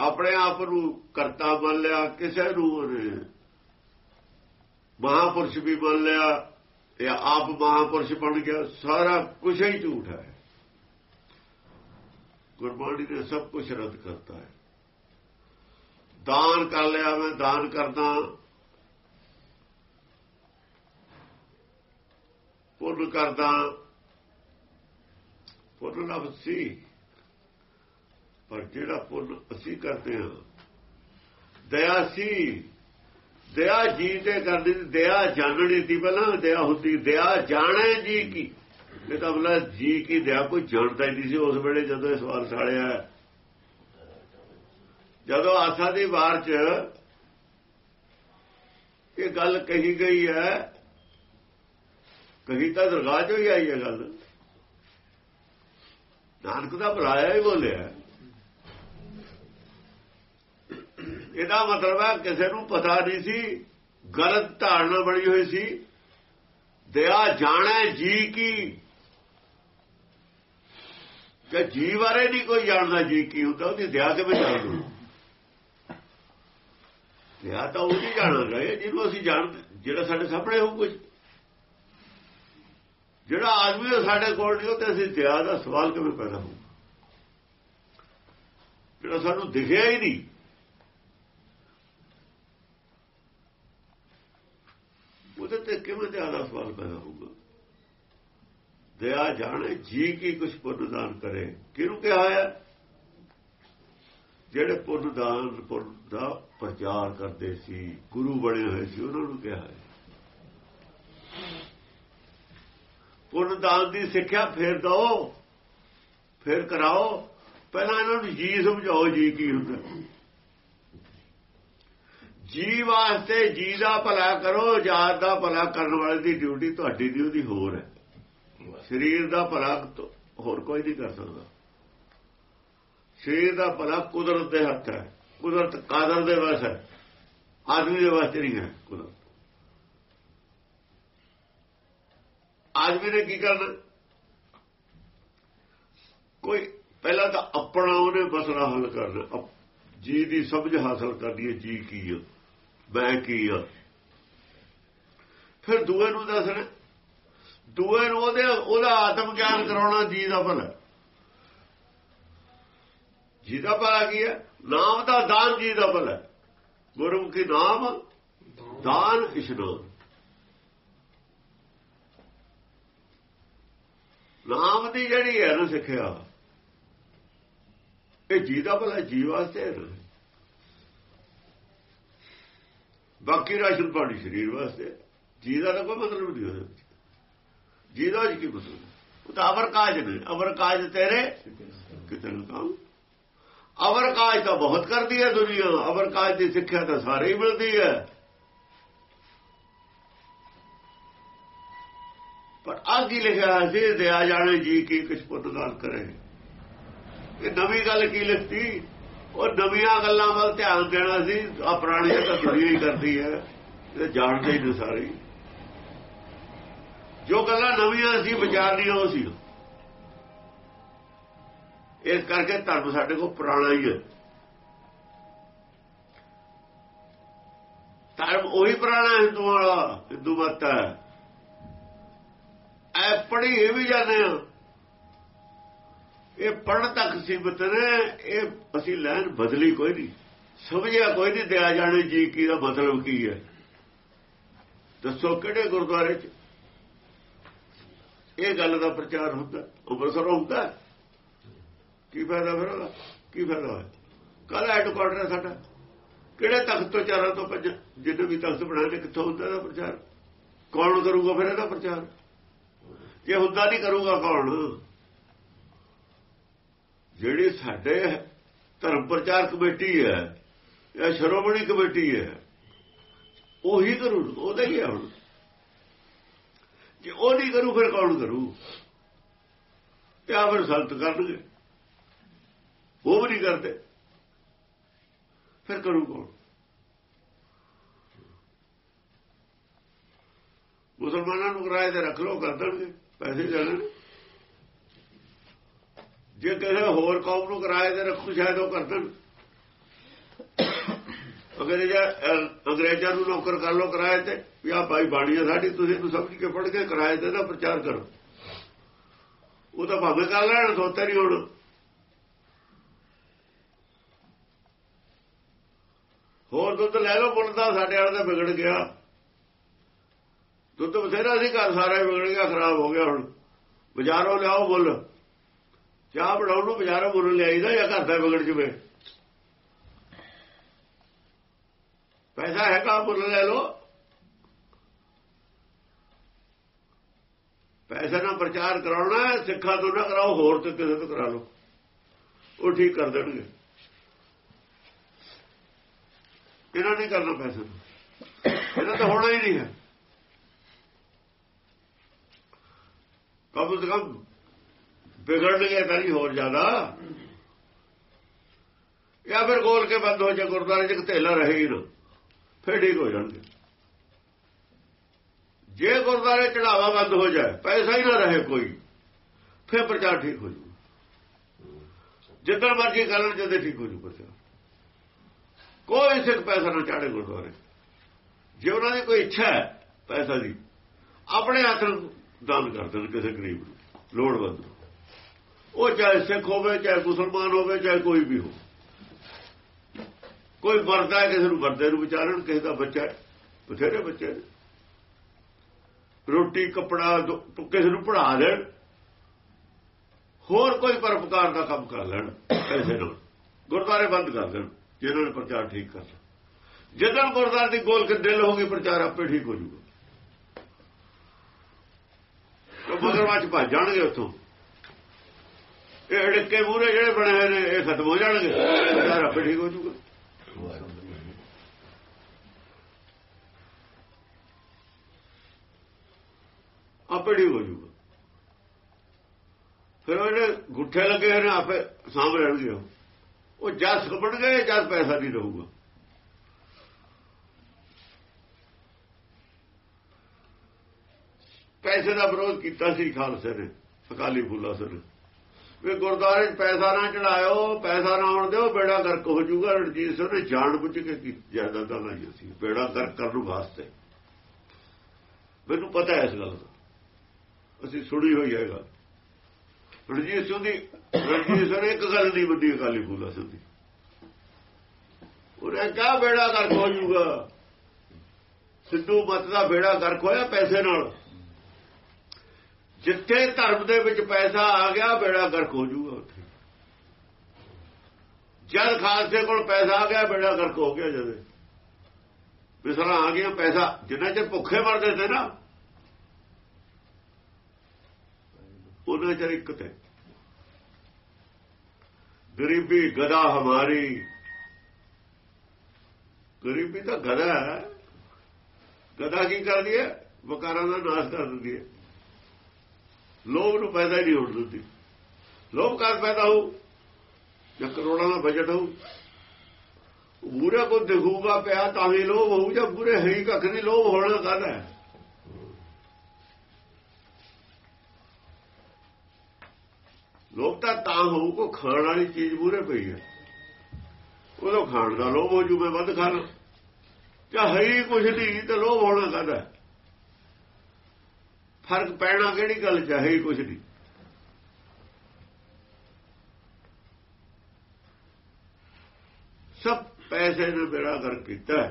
ਆਪਣੇ ਆਪ ਨੂੰ ਕਰਤਾ ਮੰਨ ਲਿਆ, ਕਿਸੇ ਨੂੰ ਉਹਨੇ ਮਹਾਪੁਰਸ਼ ਵੀ ਮੰਨ ਲਿਆ। ਇਹ ਆਪ ਮਹਾਪੁਰਸ਼ ਬਣ ਗਿਆ, ਸਾਰਾ ਕੁਝ ਹੀ ਝੂਠ ਹੈ। ਗੁਰਬਾਣੀ ਨੇ ਸਭ ਕੁਝ ਰੱਦ ਕਰਤਾ ਹੈ। ਦਾਨ ਕਰ ਲਿਆ, ਮੈਂ ਦਾਨ ਕਰਦਾ ਪੁੰਨ ਕਰਦਾ ਪੁੰਨ ਲਫ਼ਜ਼ ਸੀ ਪਰ ਜਿਹੜਾ ਪੁੰਨ ਅਸੀਂ ਕਰਦੇ ਹਾਂ, ਦਇਆ ਸੀ ਦਇਆ ਜੀ ਤੇ ਕਰਦੀ ਦਇਆ ਜਾਣਨੀ ਦੀ ਪਹਿਲਾਂ, ਦਇਆ ਹੁੰਦੀ ਦਇਆ ਜਾਣੇ ਜੀ ਕੀ? ਇਹ ਤਾਂ ਬਲਾ ਜੀ ਕੀ, ਦਇਆ ਕੋਈ ਜਾਣਦਾ ਹੀ ਨਹੀਂ ਸੀ ਉਸ ਵੇਲੇ ਜਦੋਂ ਇਹ ਸਵਾਲ ਸਾੜਿਆ ਜਦੋਂ ਆਸਾ ਦੀ ਵਾਰ ਚ ਇਹ ਗੱਲ ਕਹੀ ਗਈ ਹੈ, ਕਹੀ ਤਾਂ ਦਰਗਾਹ ਚੋਂ ਹੀ ਆਈ ਹੈ ਗੱਲ। ਨਾਨਕ ਦਾ ਬੁਲਾਇਆ ਹੀ ਬੋਲਿਆ। ਇਹਦਾ ਮਤਲਬ ਹੈ ਕਿਸੇ ਨੂੰ ਪਤਾ ਨਹੀਂ ਸੀ, ਗਲਤ ਧਾਰਨਾ ਬਣੀ ਹੋਈ ਸੀ। ਦਇਆ ਜਾਣੈ, ਜੀ ਕੀ? ਕਿ ਜੀ ਬਾਰੇ ਨਹੀਂ ਕੋਈ ਜਾਣਦਾ ਜੀ ਕੀ ਹੁੰਦਾ, ਉਹਦੀ ਦਇਆ ਕਿਵੇਂ ਜਾਣਦਾ ਦਇਆ ਤਾਂ ਉਹ ਨਹੀਂ ਜਾਣ ਰਹੇ ਜਿਹਨੂੰ ਅਸੀਂ ਜਾਣਦੇ, ਜਿਹੜਾ ਸਾਡੇ ਸਾਹਮਣੇ ਹੋਊ ਕੁਝ ਜਿਹੜਾ ਆਦਮੀ ਸਾਡੇ ਕੋਲ ਨਹੀਂ, ਉਹ ਤੇ ਅਸੀਂ ਦਇਆ ਦਾ ਸਵਾਲ ਕਿਵੇਂ ਪੈਦਾ ਹੋਊ ਜਿਹੜਾ ਸਾਨੂੰ ਦਿਖਿਆ ਹੀ ਨਹੀਂ ਉਹਦੇ ਤੇ ਕਿਵੇਂ ਦਇਆ ਦਾ ਸਵਾਲ ਪੈਦਾ ਹੋਊਗਾ? ਦਇਆ ਜਾਣੇ, ਜੀ ਕੀ ਕੁਛ ਪੁੰਨ ਦਾਨ ਕਰੇ। ਕਿਹਨੂੰ ਕਿਹਾ ਹੈ ਜਿਹੜੇ ਪੁੰਨਦਾਨ ਪੁੰਨ ਦਾ ਪ੍ਰਚਾਰ ਕਰਦੇ ਸੀ, ਗੁਰੂ ਬਣੇ ਹੋਏ ਸੀ, ਉਹਨਾਂ ਨੂੰ ਕਿਹਾ ਹੈ। ਪੁੰਨਦਾਨ ਦੀ ਸਿੱਖਿਆ ਫੇਰ ਦੋ ਫੇਰ ਕਰਾਓ। ਪਹਿਲਾਂ ਇਹਨਾਂ ਨੂੰ ਜੀ ਸਮਝਾਓ ਜੀ ਕੀ ਹੁੰਦਾ। ਜੀ ਵਾਸਤੇ ਜੀ ਦਾ ਭਲਾ ਕਰੋ ਜਾਤ ਦਾ ਭਲਾ ਕਰਨ ਵਾਲੇ ਦੀ ਡਿਊਟੀ ਤੁਹਾਡੀ ਦੀ ਉਹਦੀ ਹੋਰ ਹੈ। ਸਰੀਰ ਦਾ ਭਲਾ ਹੋਰ ਕੋਈ ਨਹੀਂ ਕਰ ਸਕਦਾ। ਸਰੀਰ ਦਾ ਭਲਾ ਕੁਦਰਤ ਦੇ ਹੱਥ ਹੈ। ਕੁਦਰਤ ਕਾਦਰ ਦੇ ਵਸ ਹੈ। ਆਦਮੀ ਦੇ ਵਾਸਤੇ ਨਹੀਂ ਹੈ ਕੁਦਰਤ। ਆਦਮੀ ਨੇ ਕੀ ਕਰਨਾ? ਕੋਈ ਪਹਿਲਾਂ ਤਾਂ ਆਪਣਾ ਉਹਨੇ ਮਸਲਾ ਹੱਲ ਕਰਨਾ। ਜੀ ਦੀ ਸਮਝ ਹਾਸਲ ਕਰਨੀ ਹੈ ਜੀ ਕੀ ਹੈ। ਮੈਂ ਕੀ ਹਾਂ ਫਿਰ ਦੂਏ ਨੂੰ ਦੱਸਣਾ ਦੂਏ ਨੂੰ ਉਹਦੇ, ਉਹਦਾ ਆਤਮ ਗਿਆਨ ਕਰਾਉਣਾ ਜੀ ਦਾ ਭਲਾ ਜੀ ਦਾ ਭਲਾ ਕੀ ਹੈ? ਨਾਮ ਦਾ ਦਾਨ ਜੀ ਦਾ ਭਲਾ ਗੁਰਮੁਖੀ ਨਾਮ? ਦਾਨ ਇਸ਼ਨਾਨ। ਨਾਮ ਦੀ ਜਿਹੜੀ ਹੈ ਨਾ ਸਿੱਖਿਆ, ਇਹ ਜੀ ਦਾ ਭਲਾ ਜੀ ਵਾਸਤੇ ਹੈ ਬਾਕੀ ਰਾਸ਼ਨ ਪਾਣੀ ਸਰੀਰ ਵਾਸਤੇ ਜੀ ਦਾ ਤਾਂ ਕੋਈ ਮਤਲਬ ਨਹੀਂ ਉਹਦੇ ਵਿੱਚ ਜੀ ਦਾ ਜੀ ਕੀ ਮਤਲਬ? ਉਹ ਤਾਂ ਅਵਰ ਕਾਜ ਨੇ। ਅਵਰ ਕਾਜ ਤੇਰੇ ਕਿਤਨ ਕੰਮ। ਅਵਰ ਕਾਜ ਤਾਂ ਬਹੁਤ ਕਰਦੀ ਹੈ ਦੁਨੀਆ। ਅਵਰ ਕਾਜ ਦੀ ਸਿੱਖਿਆ ਤਾਂ ਸਾਰੇ ਹੀ ਮਿਲਦੀ ਹੈ। ਪਰ ਆਹ ਆਗੀ ਲਿਖਿਆ ਸੀ? ਦਿਆ ਜਾਣੇ ਜੀ ਕੀ ਕੁਛ ਪੁੱਤ ਗੱਲ ਕਰੇ। ਇਹ ਨਵੀਂ ਗੱਲ ਕੀ ਲਿਖਤੀ? ਉਹ ਨਵੀਆਂ ਗੱਲਾਂ ਵੱਲ ਧਿਆਨ ਦੇਣਾ ਸੀ ਆ ਪੁਰਾਣੀਆਂ ਤਾਂ ਦੁਨੀਆ ਹੀ ਕਰਦੀ ਹੈ, ਇਹ ਜਾਣਦੇ ਹੀ ਨੇ ਸਾਰੇ। ਜੋ ਗੱਲਾਂ ਨਵੀਆਂ ਸੀ, ਵਿਚਾਰਨੀਆਂ ਉਹ ਸੀ। ਇਸ ਕਰਕੇ ਧਰਮ ਸਾਡੇ ਕੋਲ ਪੁਰਾਣਾ ਹੀ ਹੈ। ਧਰਮ ਉਹੀ ਪੁਰਾਣਾ ਹਿੰਦੂ ਵਾਲਾ, ਹਿੰਦੂ ਮਤ ਹੈ। ਐ ਪੜੀ ਇਹ ਵੀ ਜਾਂਦੇ ਆ। ਇਹ ਪੜਨ ਤੱਕ ਸੀਮਤ ਨੇ, ਇਹ ਅਸੀਂ ਲੈਣ ਬਦਲੀ ਕੋਈ ਨਹੀਂ। ਸਮਝਿਆ ਕੋਈ ਨਹੀਂ, ਦਿਆ ਜਾਣੇ ਜੀ ਕੀ ਦਾ ਮਤਲਬ ਕੀ ਹੈ। ਦੱਸੋ ਕਿਹੜੇ ਗੁਰਦੁਆਰੇ 'ਚ? ਇਹ ਗੱਲ ਦਾ ਪ੍ਰਚਾਰ ਹੁੰਦਾ ਅੰਮ੍ਰਿਤਸਰ ਹੁੰਦਾ। ਕੀ ਫਾਇਦਾ ਫਿਰ ਉਹਦਾ? ਕੀ ਫਾਇਦਾ ਹੋਇਆ? ਕੱਲ ਹੈਡਕੁਆਟਰ ਹੈ ਸਾਡਾ। ਕਿਹੜੇ ਤਖਤ ਤੋਂ ਚਾਰਾਂ ਤੋਂ ਪੰਜ, ਜਿੰਨੇ ਵੀ ਤਖਤ ਬਣਾਏ ਕਿੱਥੋਂ ਹੁੰਦਾ ਇਹਦਾ ਪ੍ਰਚਾਰ? ਕੌਣ ਕਰੂਗਾ ਫਿਰ ਇਹਦਾ ਪ੍ਰਚਾਰ? ਜੇ ਹੁੰਦਾ ਨਹੀਂ ਕਰੂਗਾ ਕੌਣ? ਜਿਹੜੀ ਸਾਡੇ ਧਰਮ ਪ੍ਰਚਾਰ ਕਮੇਟੀ ਹੈ ਇਹ ਸ਼ਰੋਮਣੀ ਕਮੇਟੀ ਹੈ, ਉਹੀ ਕਰੂ, ਉਹਦਾ ਹੀ ਹੈ ਹੁਣ। ਜੇ ਉਹ ਨਹੀਂ ਕਰੂ, ਫਿਰ ਕੌਣ ਕਰੂ? ਤੇ ਆ ਫਿਰ ਸੰਤ ਕਰਨਗੇ। ਉਹ ਵੀ ਨਹੀਂ ਕਰਦੇ। ਫਿਰ ਕਰੂ ਕੌਣ? ਮੁਸਲਮਾਨਾਂ ਨੂੰ ਕਿਰਾਏ ਤੇ ਰੱਖ ਲੋ ਕਰ ਦੇਣਗੇ, ਪੈਸੇ ਜਾਣਨ ਜੇ ਕਿਸੇ ਹੋਰ ਕੌਮ ਨੂੰ ਕਿਰਾਏ ਤੇ ਰੱਖੂ ਸ਼ਾਇਦ ਉਹ ਕਰ ਦੇਣ। ਅਗਰ ਅੰਗਰੇਜ਼ਾਂ ਨੂੰ ਨੌਕਰ ਕਰ ਲੋ ਕਿਰਾਏ ਤੇ, ਵੀ ਆ ਭਾਈ ਬਾਣੀ ਆ ਸਾਡੀ, ਤੁਸੀਂ ਇਹਨੂੰ ਸਮਝ ਕੇ ਪੜ ਕੇ ਕਿਰਾਏ ਤੇ ਦਾ ਪ੍ਰਚਾਰ ਕਰੋ। ਉਹ ਤਾਂ ਭਾਵੇਂ ਕਰ ਲੈਣ ਸੋਤੇ ਨਹੀਂ ਹੁਣ। ਹੋਰ ਦੁੱਧ ਲੈ ਲਓ, ਮੁੱਲ ਦਾ ਸਾਡੇ ਵਾਲੇ ਤਾਂ ਵਿਗੜ ਗਿਆ। ਦੁੱਧ ਬਥੇਰਾ ਸੀ ਘਰ, ਸਾਰਾ ਵਿਗੜ ਗਿਆ, ਖਰਾਬ ਹੋ ਗਿਆ ਹੁਣ। ਬਾਜ਼ਾਰੋਂ ਲਿਆਓ ਮੁੱਲ। ਚਾਹ ਬਣਾਉਣ ਨੂੰ ਬਾਜ਼ਾਰੋਂ ਮੁੱਲ ਲਿਆਈਦਾ ਜਾਂ ਘਰ ਦਾ ਵਿਗੜ ਜਵੇ? ਪੈਸਾ ਹੈਗਾ, ਮੁੱਲ ਲੈ ਲਓ। ਪੈਸਾ ਨਾਲ ਪ੍ਰਚਾਰ ਕਰਾਉਣਾ, ਸਿੱਖਾਂ ਤੋਂ ਨਾ ਕਰਾਓ, ਹੋਰ ਤੇ ਕਿਸੇ ਤੋਂ ਕਰਾ ਲਓ। ਉਹ ਠੀਕ ਕਰ ਦੇਣਗੇ। ਇਹਨਾਂ ਨੇ ਕਰਨਾ ਪੈਸਾ। ਇਹਨਾਂ ਤਾਂ ਹੋਣਾ ਹੀ ਨਹੀਂ ਹੈ। ਕਮ ਤੋਂ ਕਮ ਵਿਗੜਨਗੇ ਤਾਂ ਨਹੀਂ ਹੋਰ ਜ਼ਿਆਦਾ। ਜਾਂ ਫਿਰ ਗੋਲ ਕੇ ਬੰਦ ਹੋ ਜਾ ਗੁਰਦਾਰੇ ਚ ਧੇਲਾ ਰਹੇ ਹੀ ਨਾ ਫਿਰ ਠੀਕ ਹੋ ਜਾਣਗੇ। ਜੇ ਗੁਰਦਾਰੇ ਚੜਾਵਾ ਬੰਦ ਹੋ ਜਾਏ, ਪੈਸਾ ਹੀ ਨਾ ਰਹੇ ਕੋਈ, ਫਿਰ ਪ੍ਰਚਾਰ ਠੀਕ ਹੋ ਜੂ ਜਿੱਦਾਂ ਮਰਜ਼ੀ ਕਰਨ ਜਦੇ ਠੀਕ ਹੋ ਜੂ ਪ੍ਰਚਾਰ। ਕੋਈ ਸਿੱਖ ਪੈਸਾ ਨਾ ਚਾੜੇ ਗੁਰਦੁਆਰੇ। ਜੇ ਉਹਨਾਂ ਦੀ ਕੋਈ ਇੱਛਾ ਹੈ ਪੈਸਾ ਦੀ, ਆਪਣੇ ਹੱਥ ਨੂੰ ਦਾਨ ਕਰ ਦੇਣ ਕਿਸੇ ਗਰੀਬ ਨੂੰ, ਲੋੜਵੰਦ ਉਹ ਚਾਹੇ ਸਿੱਖ ਹੋਵੇ, ਚਾਹੇ ਮੁਸਲਮਾਨ ਹੋਵੇ, ਚਾਹੇ ਕੋਈ ਵੀ ਹੋਵੇ। ਕੋਈ ਵਰਦਾ ਕਿਸੇ ਨੂੰ ਵਰਦੇ ਨੂੰ ਵਿਚਾਰਨ, ਕਿਸੇ ਦਾ ਬੱਚਾ ਬਥੇਰੇ ਬੱਚੇ ਨੇ। ਰੋਟੀ, ਕਪੜਾ ਕਿਸੇ ਨੂੰ ਪੜਾ ਦੇਣ। ਹੋਰ ਕੋਈ ਪਰਪਕਾਰ ਦਾ ਕੰਮ ਕਰ ਲੈਣ, ਕਿਸੇ ਨੂੰ ਗੁਰਦਾਰੇ ਬੰਦ ਕਰ ਦੇਣ, ਜਿਹਨਾਂ ਨੇ ਪ੍ਰਚਾਰ ਠੀਕ ਕਰ ਜਦੋਂ ਗੁਰਦਾਰ ਦੀ ਗੋਲ ਕੇ ਦਿਲ ਹੋਗੀ ਪ੍ਰਚਾਰ ਆਪੇ ਠੀਕ ਹੋ ਜੂਗਾ ਉਹ ਮਗਰਮੱਛ ਭੱਜ ਜਾਣਗੇ ਉੱਥੋਂ। ਇਹ ਢਿੱਕੇ ਮੂਰੇ ਜਿਹੜੇ ਬਣੇ ਹੋਏ ਨੇ, ਇਹ ਖਤਮ ਹੋ ਜਾਣਗੇ। ਪ੍ਰਚਾਰ ਆਪੇ ਠੀਕ ਹੋ ਜੂਗਾ ਆਪੇ ਠੀਕ ਹੋ ਜੂਗਾ ਫਿਰ ਉਹਨੇ ਗੁੱਠੇ ਲੱਗੇ ਹੋਏ ਨੇ, ਆਪੇ ਸਾਂਭ ਲੈਣਗੇ ਉਹ। ਜਦ ਸੁਪੜ ਗਏ ਜਦ ਪੈਸਾ ਨਹੀਂ ਰਹੂਗਾ। ਪੈਸੇ ਦਾ ਵਿਰੋਧ ਕੀਤਾ ਸੀ ਖਾਲਸੇ ਨੇ, ਅਕਾਲੀ ਫੂਲਾ ਸਰ ਵੀ ਗੁਰਦਾਰੇ 'ਚ ਪੈਸਾ ਨਾ ਚੜਾਇਓ, ਪੈਸਾ ਨਾ ਆਉਣ ਦਿਓ, ਬੇੜਾ ਗਰਕ ਹੋ ਜਾਊਗਾ। ਰਣਜੀਤ ਸਿੰਘ ਨੇ ਜਾਣ ਬੁੱਝ ਕੇ ਕੀ ਜਾਇਦਾਦਾਂ ਲਾਈਆਂ ਸੀ। ਬੇੜਾ ਗਰਕ ਕਰਨ ਵਾਸਤੇ। ਮੈਨੂੰ ਪਤਾ ਹੈ ਇਸ ਗੱਲ ਦਾ। ਅਸੀਂ ਸੁਣੀ ਹੋਈ ਹੈ ਗੱਲ। ਰਣਜੀਤ ਸਿੰਘ ਦੀ, ਰਣਜੀਤ ਸਿੰਘ ਨੇ ਇੱਕ ਗੱਲ ਨਹੀਂ ਬੰਦੀ ਅਕਾਲੀ ਫੂਲਾ ਸਿੰਘ ਦੀ ਉਹਨੇ ਕਹਾ ਬੇੜਾ ਗਰਕ ਹੋ ਜਾਊਗਾ। ਸਿੱਧੂ ਮਤ ਦਾ ਬੇੜਾ ਗਰਕ ਹੋਇਆ ਪੈਸੇ ਨਾਲ। ਜਿੱਥੇ ਧਰਮ ਦੇ ਵਿੱਚ ਪੈਸਾ ਆ ਗਿਆ, ਬੇੜਾ ਗਰਕ ਹੋ ਜਾਊਗਾ ਉੱਥੇ। ਜਦ ਖਾਲਸੇ ਕੋਲ ਪੈਸਾ ਆ ਗਿਆ, ਬੇੜਾ ਗਰਕ ਹੋ ਗਿਆ ਜਦ। ਮਿਸਰਾ ਆ ਗਿਆ ਪੈਸਾ, ਜਿੰਨਾ ਚਿਰ ਭੁੱਖੇ ਮਰਦੇ ਸੀ ਨਾ ਉਹਨਾਂ ਚਿਰ ਇੱਕ ਤੇ। ਗਰੀਬੀ ਗਦਾ ਹਮਾਰੀ। ਗਰੀਬੀ ਤਾਂ ਗਦਾ ਹੈ। ਗਦਾ ਕੀ ਕਰਦੀ ਹੈ? ਵਕਾਰਾਂ ਦਾ ਨਾਸ਼ ਕਰ ਦਿੰਦੀ ਹੈ। ਲੋਭ ਨੂੰ ਪੈਦਾ ਹੀ ਨਹੀਂ ਹੋਣ ਦਿੰਦੀ। ਲੋਭ ਕਦ ਪੈਦਾ ਹੋ ਜਾਂ ਕਰੋੜਾਂ ਦਾ ਬਜਟ ਹੋ ਬੁਰਾ ਕੋ ਦਿਖੂਗਾ ਪਿਆ ਤਾਂ ਵੀ ਲੋਭ ਹੋਊ, ਜਾਂ ਬੁਰੇ ਹੈ ਹੀ ਕੱਖ ਨਹੀਂ, ਲੋਭ ਹੋਣਾ ਕਹਦਾ ਹੈ? ਲੋਭ ਤਾਂ ਤਾਂ ਹੋਊ ਕੋ ਖਾਣ ਵਾਲੀ ਚੀਜ਼ ਬੁਰੇ ਪਈ ਹੈ। ਉਹਦਾ ਖਾਣ ਦਾ ਲੋਭ ਹੋ ਜੂ, ਮੈਂ ਵੱਧ ਖਾਣ। ਜਾਂ ਹੈ ਹੀ ਕੁਝ ਨਹੀਂ, ਤੇ ਲੋਭ ਹੋਣਾ ਕਹਦਾ ਫ਼ਰਕ ਪੈਣਾ ਕਿਹੜੀ ਗੱਲ ਚਾਹੇ ਕੁਝ ਨਹੀਂ ਸਭ ਪੈਸੇ ਨੇ ਬੇੜਾ ਕਰ ਕੀਤਾ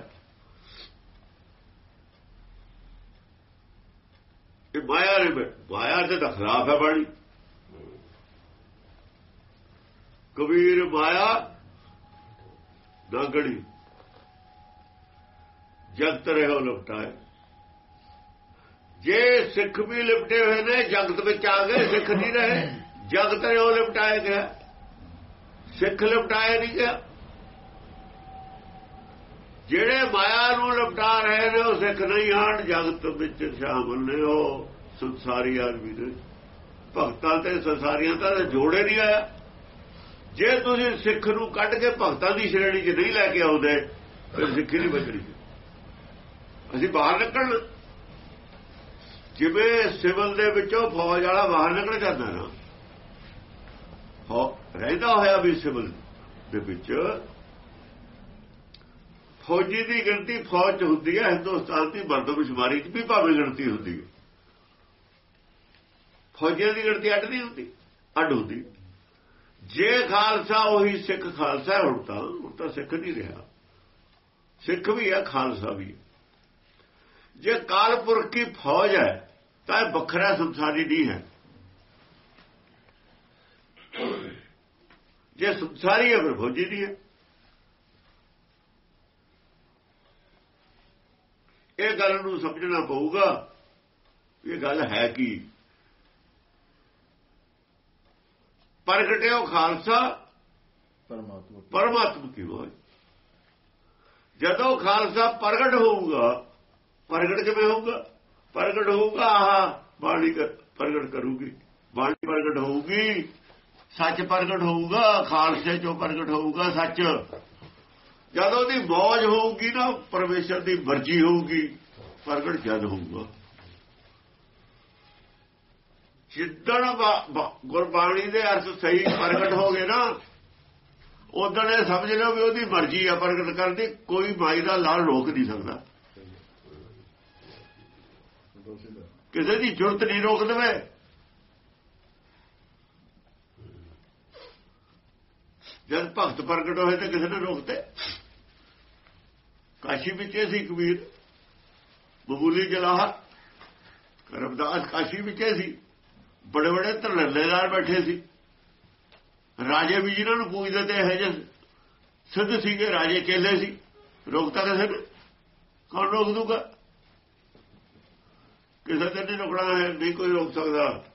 ਇਹ ਮਾਇਆ ਨੇ ਮਾਇਆ ਤੇ ਤਾਂ ਖਰਾਬ ਹੈ ਬਾਣੀ ਕਬੀਰ ਮਾਇਆ ਨਾਗੜੀ ਜਗਤ ਰਹਿਓ ਲਪਟਾਏ ਜੇ ਸਿੱਖ ਵੀ ਲਿਪਟੇ ਹੋਏ ਨੇ, ਜਗਤ ਵਿੱਚ ਆ ਗਏ, ਸਿੱਖ ਨਹੀਂ ਰਹੇ। ਜਗਤ ਉਹ ਲਿਪਟਾਇਆ ਗਿਆ ਸਿੱਖ ਲਿਪਟਾਇਆ ਨਹੀਂ ਗਿਆ ਜਿਹੜੇ ਮਾਇਆ ਨੂੰ ਲਿਪਟਾ ਰਹੇ ਨੇ, ਉਹ ਸਿੱਖ ਨਹੀਂ ਆਣ ਜਗਤ ਵਿੱਚ ਸ਼ਾਮਲ ਨੇ ਉਹ ਸੰਸਾਰੀ ਆਦਮੀ ਨੇ। ਭਗਤਾਂ ਤੇ ਸੰਸਾਰੀਆਂ ਦਾ ਜੋੜੇ ਨਹੀਂ ਆਇਆ। ਜੇ ਤੁਸੀਂ ਸਿੱਖ ਨੂੰ ਕੱਢ ਕੇ ਭਗਤਾਂ ਦੀ ਸ਼੍ਰੇਣੀ 'ਚ ਨਹੀਂ ਲੈ ਕੇ ਆਉਂਦੇ, ਫਿਰ ਸਿੱਖੀ ਨਹੀਂ ਬਚਣੀ ਅਸੀਂ ਬਾਹਰ ਨਿਕਲਣਾ। ਜਿਵੇਂ ਸਿਵਲ ਦੇ ਵਿੱਚੋਂ ਫੌਜ ਵਾਲਾ ਬਾਹਰ ਨਿਕਲ ਜਾਂਦਾ ਨਾ। ਹੋ, ਰਹਿੰਦਾ ਹੋਇਆ ਵੀ ਸਿਵਲ ਦੇ ਵਿੱਚ। ਫੌਜੀ ਦੀ ਗਿਣਤੀ ਫੌਜ ਚ ਹੁੰਦੀ ਹੈ, ਹਿੰਦੁਸਤਾਨ ਦੀ ਮਰਦਮਸ਼ੁਮਾਰੀ ਚ ਵੀ ਭਾਵੇਂ ਗਿਣਤੀ ਹੁੰਦੀ ਹੈ। ਫੌਜੀਆਂ ਦੀ ਗਿਣਤੀ ਅੱਡ ਨਹੀਂ ਹੁੰਦੀ, ਅੱਡ ਹੁੰਦੀ। ਜੇ ਖਾਲਸਾ ਉਹੀ ਸਿੱਖ ਖਾਲਸਾ ਹੁਣ ਤਾਂ ਹੁਣ ਤਾਂ ਸਿੱਖ ਨਹੀਂ ਰਿਹਾ। ਸਿੱਖ ਵੀ ਹੈ, ਖਾਲਸਾ ਵੀ ਜੇ ਕਾਲਪੁਰਖ ਕੀ ਫੌਜ ਹੈ ਤਾਂ ਇਹ ਵੱਖਰਾ ਸੰਸਾਰੀ ਨਹੀਂ ਹੈ। ਜੇ ਸੰਸਾਰੀ ਹੈ ਫਿਰ ਫੌਜੀ ਨਹੀਂ ਹੈ। ਇਹ ਗੱਲ ਨੂੰ ਸਮਝਣਾ ਪਊਗਾ ਇਹ ਗੱਲ ਹੈ ਕੀ। ਪ੍ਰਗਟਿਓ ਖਾਲਸਾ ਪਰਮਾਤਮਾ ਪਰਮਾਤਮਾ ਕੀ ਹੋਏ। ਜਦੋਂ ਖਾਲਸਾ ਪ੍ਰਗਟ ਹੋਊਗਾ ਪ੍ਰਗਟ ਕਿਵੇਂ ਹੋਊਗਾ? ਪ੍ਰਗਟ ਹੋਊਗਾ, ਆਹ, ਬਾਣੀ ਪ੍ਰਗਟ ਕਰੂਗੀ। ਬਾਣੀ ਪ੍ਰਗਟ ਹੋਊਗੀ, ਸੱਚ ਪ੍ਰਗਟ ਹੋਊਗਾ, ਖਾਲਸੇ ਚੋਂ ਪ੍ਰਗਟ ਹੋਊਗਾ ਸੱਚ। ਜਦੋਂ ਦੀ ਮੌਜ ਹੋਊਗੀ ਨਾ, ਪਰਮੇਸ਼ਰ ਦੀ ਮਰਜ਼ੀ ਹੋਊਗੀ, ਪ੍ਰਗਟ ਜਦ ਹੋਊਗਾ। ਜਿੱਦਣ ਗੁਰਬਾਣੀ ਦੇ ਅਰਥ ਸਹੀ ਪ੍ਰਗਟ ਹੋ ਗਏ ਨਾ ਉਦੋਂ ਇਹ ਸਮਝ ਲਿਓ ਵੀ ਉਹਦੀ ਮਰਜ਼ੀ ਆ ਪ੍ਰਗਟ ਕਰਨ ਦੀ, ਕੋਈ ਮਾਈ ਦਾ ਲਾਲ ਰੋਕ ਨਹੀਂ ਸਕਦਾ। ਕਿਸੇ ਦੀ ਜੁਰਤ ਨਹੀਂ ਰੋਕ ਦੇਵੇ। ਜਦ ਭਗਤ ਪ੍ਰਗਟ ਹੋਏ ਤੇ ਕਿਸੇ ਨੇ ਰੋਕਤੇ। ਕਾਸ਼ੀ ਵਿੱਚ ਸੀ ਕਬੀਰ, ਬਬੂਲੀ ਜਲਾਹ ਕਰਮਦਾਸ ਕਾਸ਼ੀ ਵਿੱਚ ਸੀ। ਬੜੇ ਬੜੇ ਧਰਲੇਦਾਰ ਬੈਠੇ ਸੀ। ਰਾਜੇ ਵੀ ਜਿਹਨਾਂ ਨੂੰ ਪੂਜਦੇ ਤੇ ਇਹ ਜਿਹੇ ਸਿੱਧ ਸੀਗੇ, ਰਾਜੇ ਚੇਲੇ ਸੀ। ਰੋਕਤਾ ਕਿਸੇ ਨੂੰ? ਕੌਣ ਰੋਕ ਦੂਗਾ? ਕਿਸੇ ਤੇ ਨਹੀਂ ਰੁਕਣਾ ਹੈ ਨਹੀਂ ਕੋਈ ਰੋਕ ਸਕਦਾ।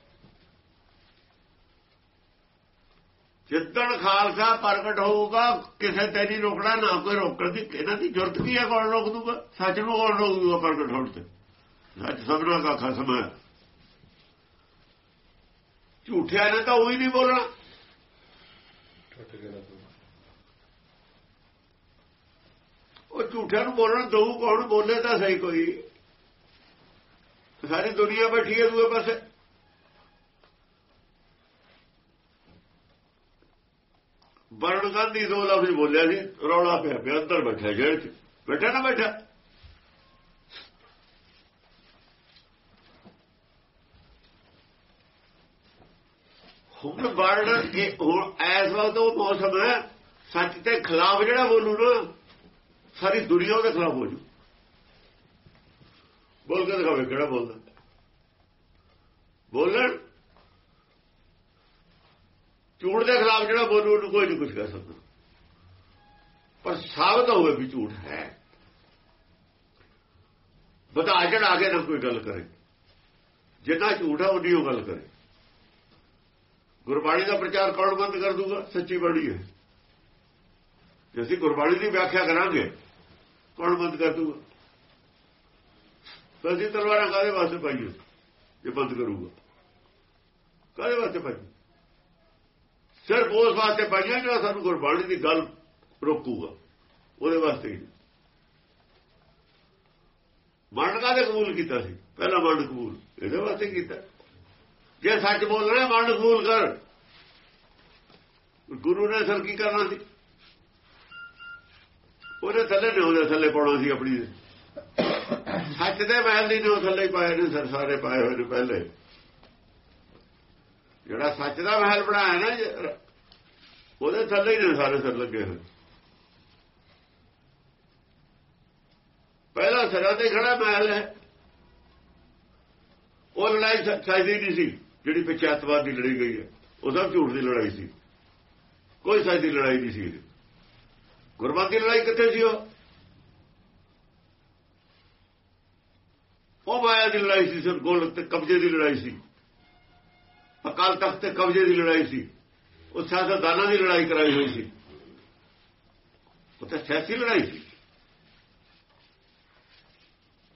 ਜਿੱਦਣ ਖਾਲਸਾ ਪ੍ਰਗਟ ਹੋਊਗਾ ਕਿਸੇ ਤੇ ਨਹੀਂ ਰੁਕਣਾ ਨਾ ਕੋਈ ਰੋਕਣ ਦੀ ਇਹਨਾਂ ਦੀ ਜ਼ਰੂਰਤ ਕੀ ਹੈ ਕੌਣ ਰੋਕ ਦੂਗਾ? ਸੱਚ ਨੂੰ ਕੌਣ ਰੋਕ ਦੂਗਾ ਪ੍ਰਗਟ ਹੋਣ ਤੇ? ਸੱਚ ਸਭਨਾ ਦਾ ਖਸਮ ਹੈ। ਝੂਠਿਆਂ ਨੇ ਤਾਂ ਉਹੀ ਨਹੀਂ ਬੋਲਣਾ। ਉਹ ਝੂਠਿਆਂ ਨੂੰ ਬੋਲਣ ਦਊ ਕੌਣ ਬੋਲੇ ਤਾਂ ਸਹੀ ਕੋਈ। ਸਾਰੀ ਦੁਨੀਆ ਬੈਠੀ ਹੈ ਦੂਏ ਪਾਸੇ। ਵਰਣ ਗਾਂਧੀ ਦੋ ਲਫ਼ਜ਼ ਬੋਲਿਆ ਸੀ, ਰੌਲਾ ਪਿਆ ਪਿਆ, ਅੰਦਰ ਬੈਠਾ ਜੇਲ੍ਹ 'ਚ। ਬੈਠਾ ਨਾ ਬੈਠਾ ਹੁਣ ਵਰਣ ਇਹ ਹੁਣ ਐਸ ਵਕਤ ਉਹ ਮੌਸਮ ਹੈ, ਸੱਚ ਦੇ ਖਿਲਾਫ ਜਿਹੜਾ ਬੋਲੂ ਨਾ, ਸਾਰੀ ਦੁਨੀਆ ਉਹਦੇ ਖਿਲਾਫ ਹੋ ਜੂ। ਬੋਲ ਕੇ ਦਿਖਾਵੇ ਕਿਹੜਾ ਬੋਲਦਾ। ਬੋਲਣ? ਝੂਠ ਦੇ ਖਿਲਾਫ ਜਿਹੜਾ ਬੋਲੂ, ਉਹਨੂੰ ਕੋਈ ਨਹੀਂ ਕੁਝ ਕਹਿ ਸਕਦਾ। ਪਰ ਸਾਬਤ ਹੋਵੇ ਵੀ ਝੂਠ ਹੈ। ਬਤਾ ਜਿਹੜਾ ਆਗੇ ਨਾ ਕੋਈ ਗੱਲ ਕਰੇ। ਜਿੰਨਾ ਝੂਠ ਹੈ ਉਨੀ ਉਹ ਗੱਲ ਕਰੇ। ਗੁਰਬਾਣੀ ਦਾ ਪ੍ਰਚਾਰ ਕੌਣ ਬੰਦ ਕਰ ਦੂਗਾ? ਸੱਚੀ ਬਾਣੀ ਹੈ। ਜੇ ਅਸੀਂ ਗੁਰਬਾਣੀ ਦੀ ਵਿਆਖਿਆ ਕਰਾਂਗੇ, ਕੌਣ ਬੰਦ ਕਰ ਦੂਗਾ? ਤਾਂ ਅਸੀਂ ਤਲਵਾਰਾਂ ਕਾਦੇ ਵਾਸਤੇ ਪਾਈਏ ਜੇ ਬੰਦ ਕਰੂਗਾ। ਕਾਦੇ ਵਾਸਤੇ ਪਾਈ ਸਿਰਫ ਉਸ ਵਾਸਤੇ ਪਾਈਆਂ ਜਿਹੜਾ ਸਾਨੂੰ ਗੁਰਬਾਣੀ ਦੀ ਗੱਲ ਰੋਕੂਗਾ। ਉਹਦੇ ਵਾਸਤੇ ਹੀ। ਮਰਨ ਕਾਦੇ ਕਬੂਲ ਕੀਤਾ ਸੀ? ਪਹਿਲਾ ਮਰਨ ਕਬੂਲ, ਇਹਦੇ ਵਾਸਤੇ ਕੀਤਾ। ਜੇ ਸੱਚ ਬੋਲਣਾ ਮਰਨ ਕਬੂਲ ਕਰ। ਗੁਰੂ ਨੇ ਸਰ ਕੀ ਕਰਨਾ ਸੀ? ਉਹਦੇ ਥੱਲੇ ਨੇ, ਉਹਦੇ ਥੱਲੇ ਪਾਉਣਾ ਸੀ ਆਪਣੀ ਸੱਚ ਦੇ ਮਹਿਲ ਦੀ ਨੇ ਥੱਲੇ ਪਾਏ ਨੇ, ਸਰ ਸਾਰੇ ਪਾਏ ਹੋਏ ਨੇ ਪਹਿਲੇ। ਜਿਹੜਾ ਸੱਚ ਦਾ ਮਹਿਲ ਬਣਾਇਆ ਨਾ ਉਹਦੇ ਥੱਲੇ ਹੀ ਨੇ ਸਾਰੇ ਸਰ ਲੱਗੇ ਹੋਏ। ਪਹਿਲਾ ਸਿਰਾਂ ਤੇ ਖੜਾ ਮਹਿਲ ਹੈ। ਉਹ ਲੜਾਈ ਸੱਚਾਈ ਨਹੀਂ ਸੀ, ਜਿਹੜੀ ਪੰਚਾਇਤਵਾਦ ਦੀ ਲੜੀ ਗਈ ਹੈ। ਉਹ ਸਭ ਝੂਠ ਦੀ ਲੜਾਈ ਸੀ। ਕੋਈ ਸੱਚ ਦੀ ਲੜਾਈ ਨਹੀਂ ਸੀ ਗੁਰਬਾਣੀ ਦੀ ਲੜਾਈ ਕਿੱਥੇ ਸੀ ਉਹ? ਉਹ ਮਾਇਆ ਦੀ ਲੜਾਈ ਸੀ, ਸਿਰ ਗੋਲ ਤੇ ਕਬਜ਼ੇ ਦੀ ਲੜਾਈ ਸੀ। ਅਕਾਲ ਤਖਤ ਤੇ ਕਬਜ਼ੇ ਦੀ ਲੜਾਈ ਸੀ। ਉਹ ਸਿਆਸਤਦਾਨਾਂ ਦੀ ਲੜਾਈ ਕਰਾਈ ਹੋਈ ਸੀ। ਉਹ ਤਾਂ ਸਿਆਸੀ ਲੜਾਈ ਸੀ।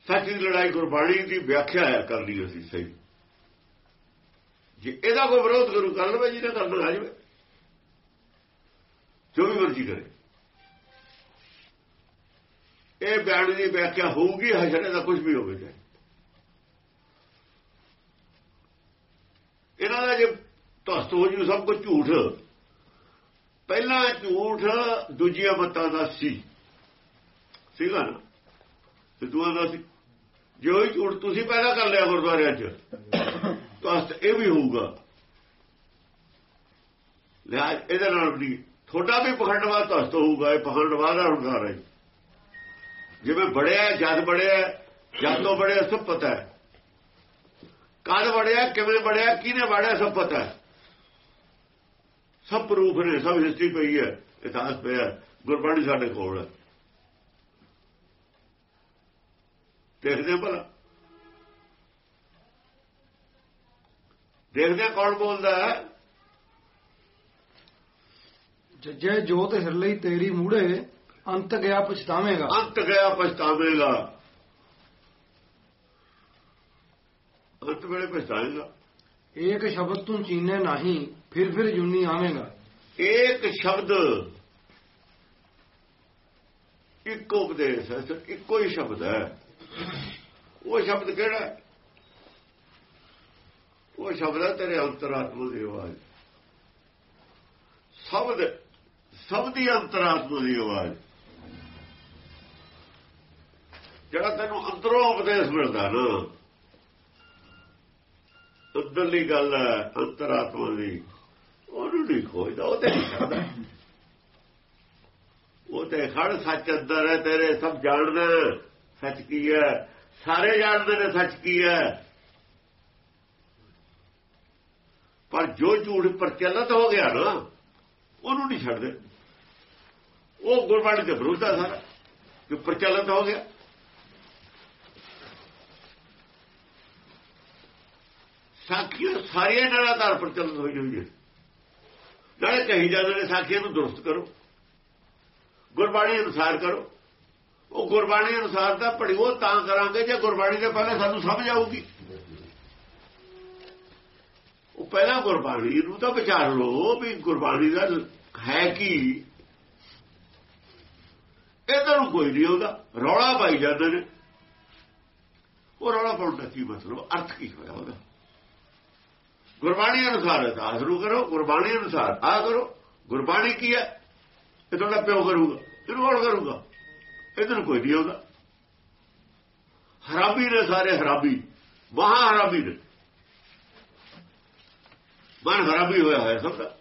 ਸੱਚ ਦੀ ਲੜਾਈ ਗੁਰਬਾਣੀ ਦੀ ਵਿਆਖਿਆ ਹੈ ਲਈ ਅਸੀਂ ਸਹੀ। ਜੇ ਇਹਦਾ ਕੋਈ ਵਿਰੋਧ ਗੁਰੂ ਕਰ ਲਵੇ ਜਿਹਨੇ ਕਰਨਾ ਆ ਜਾਵੇ, ਜੋ ਵੀ ਮਰਜ਼ੀ ਕਰੇ। ਇਹ ਬਿਆਨ ਦੀ ਵਿਆਖਿਆ ਹੋਊਗੀ ਹਸ਼ਰੇ ਦਾ ਕੁਝ ਵੀ ਹੋਵੇ। ਚਾਹੇ ਇਹਨਾਂ ਦਾ ਜੇ ਧਸਤ ਹੋ ਜੂ, ਸਭ ਕੁਝ ਝੂਠ। ਪਹਿਲਾਂ ਝੂਠ, ਦੂਜੀਆਂ ਮਤਾਂ ਦਾ ਸੀ। ਸੀਗਾ ਨਾ? ਸਿੱਧੂਆਂ ਦਾ ਸੀ। ਜੋ ਹੀ ਝੂਠ ਤੁਸੀਂ ਪੈਦਾ ਕਰ ਲਿਆ ਗੁਰਦੁਆਰਿਆਂ 'ਚ, ਧਸਤ ਇਹ ਵੀ ਹੋਊਗਾ। ਲਿਹਾਜ਼ ਇਹਦੇ ਨਾਲ ਵੀ ਥੋੜਾ ਵੀ ਪਖੰਡਵਾਦ ਧਸਤ ਹੋਊਗਾ, ਇਹ ਪਖੰਡਵਾਦ ਦਾ ਹੰਕਾਰ ਹੈ। ਜਿਵੇਂ ਬੜਿਆ, ਜਦ ਬੜਿਆ, ਜਦ ਤੋਂ ਬੜਿਆ, ਸਭ ਪਤਾ ਹੈ। ਕਦ ਬੜਿਆ ਕਿਵੇਂ ਬੜਿਆ ਕਿਹਨੇ ਬੜਿਆ ਸਭ ਪਤਾ ਹੈ। ਸਭ ਪ੍ਰੂਫ ਨੇ ਸਭ ਹਿਸਟਰੀ ਪਈ ਹੈ ਇਤਿਹਾਸ ਪਿਆ ਗੁਰਬਾਣੀ ਸਾਡੇ ਕੋਲ ਹੈ। ਦੇਖਦੇ ਭਲਾ। ਦੇਖਦੇ ਕੌਣ ਬੋਲਦਾ ਹੈ। ਜੱਜੇ ਜੋਤ ਹਿਰਲਈ ਤੇਰੀ ਮੂੜੇ ਅੰਤ ਗਿਆ ਪਛਤਾਵੇਂਗਾ। ਅੰਤ ਗਿਆ ਪਛਤਾਵੇਗਾ। ਅੰਤ ਵੇਲੇ ਪਛਤਾਵੇਗਾ ਏਕ ਸ਼ਬਦ ਤੂੰ ਚੀਨੇ ਨਹੀਂ ਫਿਰ ਫਿਰ ਜੁਨੀ ਆਵੇਂਗਾ। ਇੱਕ ਸ਼ਬਦ ਇੱਕੋ ਉਪਦੇਸ਼ ਹੈ ਇੱਕੋ ਹੀ ਸ਼ਬਦ ਹੈ। ਉਹ ਸ਼ਬਦ ਕਿਹੜਾ ਉਹ ਸ਼ਬਦ ਹੈ ਤੇਰੇ ਅੰਤਰਾਤਮਾ ਦੀ ਆਵਾਜ਼। ਸ਼ਬਦ ਸਭ ਦੀ ਅੰਤਰਾਤਮਾ ਦੀ ਆਵਾਜ਼। ਜਿਹੜਾ ਤੈਨੂੰ ਅੰਦਰੋਂ ਉਪਦੇਸ਼ ਮਿਲਦਾ ਨਾ ਅੰਦਰਲੀ ਗੱਲ ਹੈ ਅੰਤਰਾਤਮਾ ਦੀ। ਉਹਨੂੰ ਨਹੀਂ ਖੋਜਦਾ, ਉਹ ਤੇ ਨਹੀਂ ਉਹ ਤੇ ਖੜ ਸੱਚ ਅੰਦਰ ਹੈ, ਤੇਰੇ ਸਭ ਜਾਣਦਾ ਸੱਚ ਕੀ ਹੈ? ਸਾਰੇ ਜਾਣਦੇ ਨੇ ਸੱਚ ਕੀ ਹੈ। ਪਰ ਜੋ ਝੂਠ ਪ੍ਰਚਲਿਤ ਹੋ ਗਿਆ ਨਾ, ਉਹਨੂੰ ਨਹੀਂ ਛੱਡਦੇ। ਉਹ ਗੁਰਬਾਣੀ ਦੇ ਵਿਰੁੱਧ ਆ ਸਾਰਾ, ਜੋ ਪ੍ਰਚਲਿਤ ਹੋ ਗਿਆ। ਸਾਖੀਆਂ ਸਾਰੀਆਂ ਨਾਲ ਨਿਰਾਧਾਰ ਪ੍ਰਚਲਿਤ ਹੋਈ ਹੋਈ ਨਾਲੇ ਕਹੀ ਜਾਂਦੇ ਨੇ, ਸਾਖੀਆਂ ਨੂੰ ਦੁਰਸਤ ਕਰੋ। ਗੁਰਬਾਣੀ ਅਨੁਸਾਰ ਕਰੋ। ਉਹ ਗੁਰਬਾਣੀ ਅਨੁਸਾਰ ਤਾਂ ਪੜਿਓ ਤਾਂ ਕਰਾਂਗੇ ਜੇ ਗੁਰਬਾਣੀ ਦੇ ਪਹਿਲਾਂ ਸਾਨੂੰ ਸਮਝ ਆਊਗੀ। ਉਹ ਪਹਿਲਾਂ ਗੁਰਬਾਣੀ ਨੂੰ ਤਾਂ ਵਿਚਾਰ ਲਓ ਵੀ ਗੁਰਬਾਣੀ ਦਾ ਹੈ ਕੀ। ਇਹਦਾ ਨੂੰ ਕੋਈ ਨਹੀਂ ਉਹਦਾ ਰੌਲਾ ਪਾਈ ਜਾਂਦੇ ਨੇ। ਉਹ ਰੌਲਾ ਪਾਉਣ ਦਾ ਕੀ ਮਤਲਬ? ਅਰਥ ਕੀ ਹੋਇਆ ਉਹਦਾ? ਗੁਰਬਾਣੀ ਅਨੁਸਾਰ ਅਰਦਾਸ ਸ਼ੁਰੂ ਕਰੋ, ਗੁਰਬਾਣੀ ਅਨੁਸਾਰ। ਆ ਕਰੋ, ਗੁਰਬਾਣੀ ਕੀ ਹੈ? ਇਹ ਤੁਹਾਡਾ ਪਿਓ ਕਰੂਗਾ ਇਹਨੂੰ ਕੌਣ ਕਰੂਗਾ? ਇਹਨੂੰ ਕੋਈ ਨਹੀਂ ਆਉਂਦਾ। ਹਰਾਬੀ ਨੇ ਸਾਰੇ ਹਰਾਬੀ ਮਹਾ ਹਰਾਬੀ ਨੇ। ਮਨ ਹਰਾਬੀ ਹੋਇਆ ਹੈ ਸਭ ਦਾ।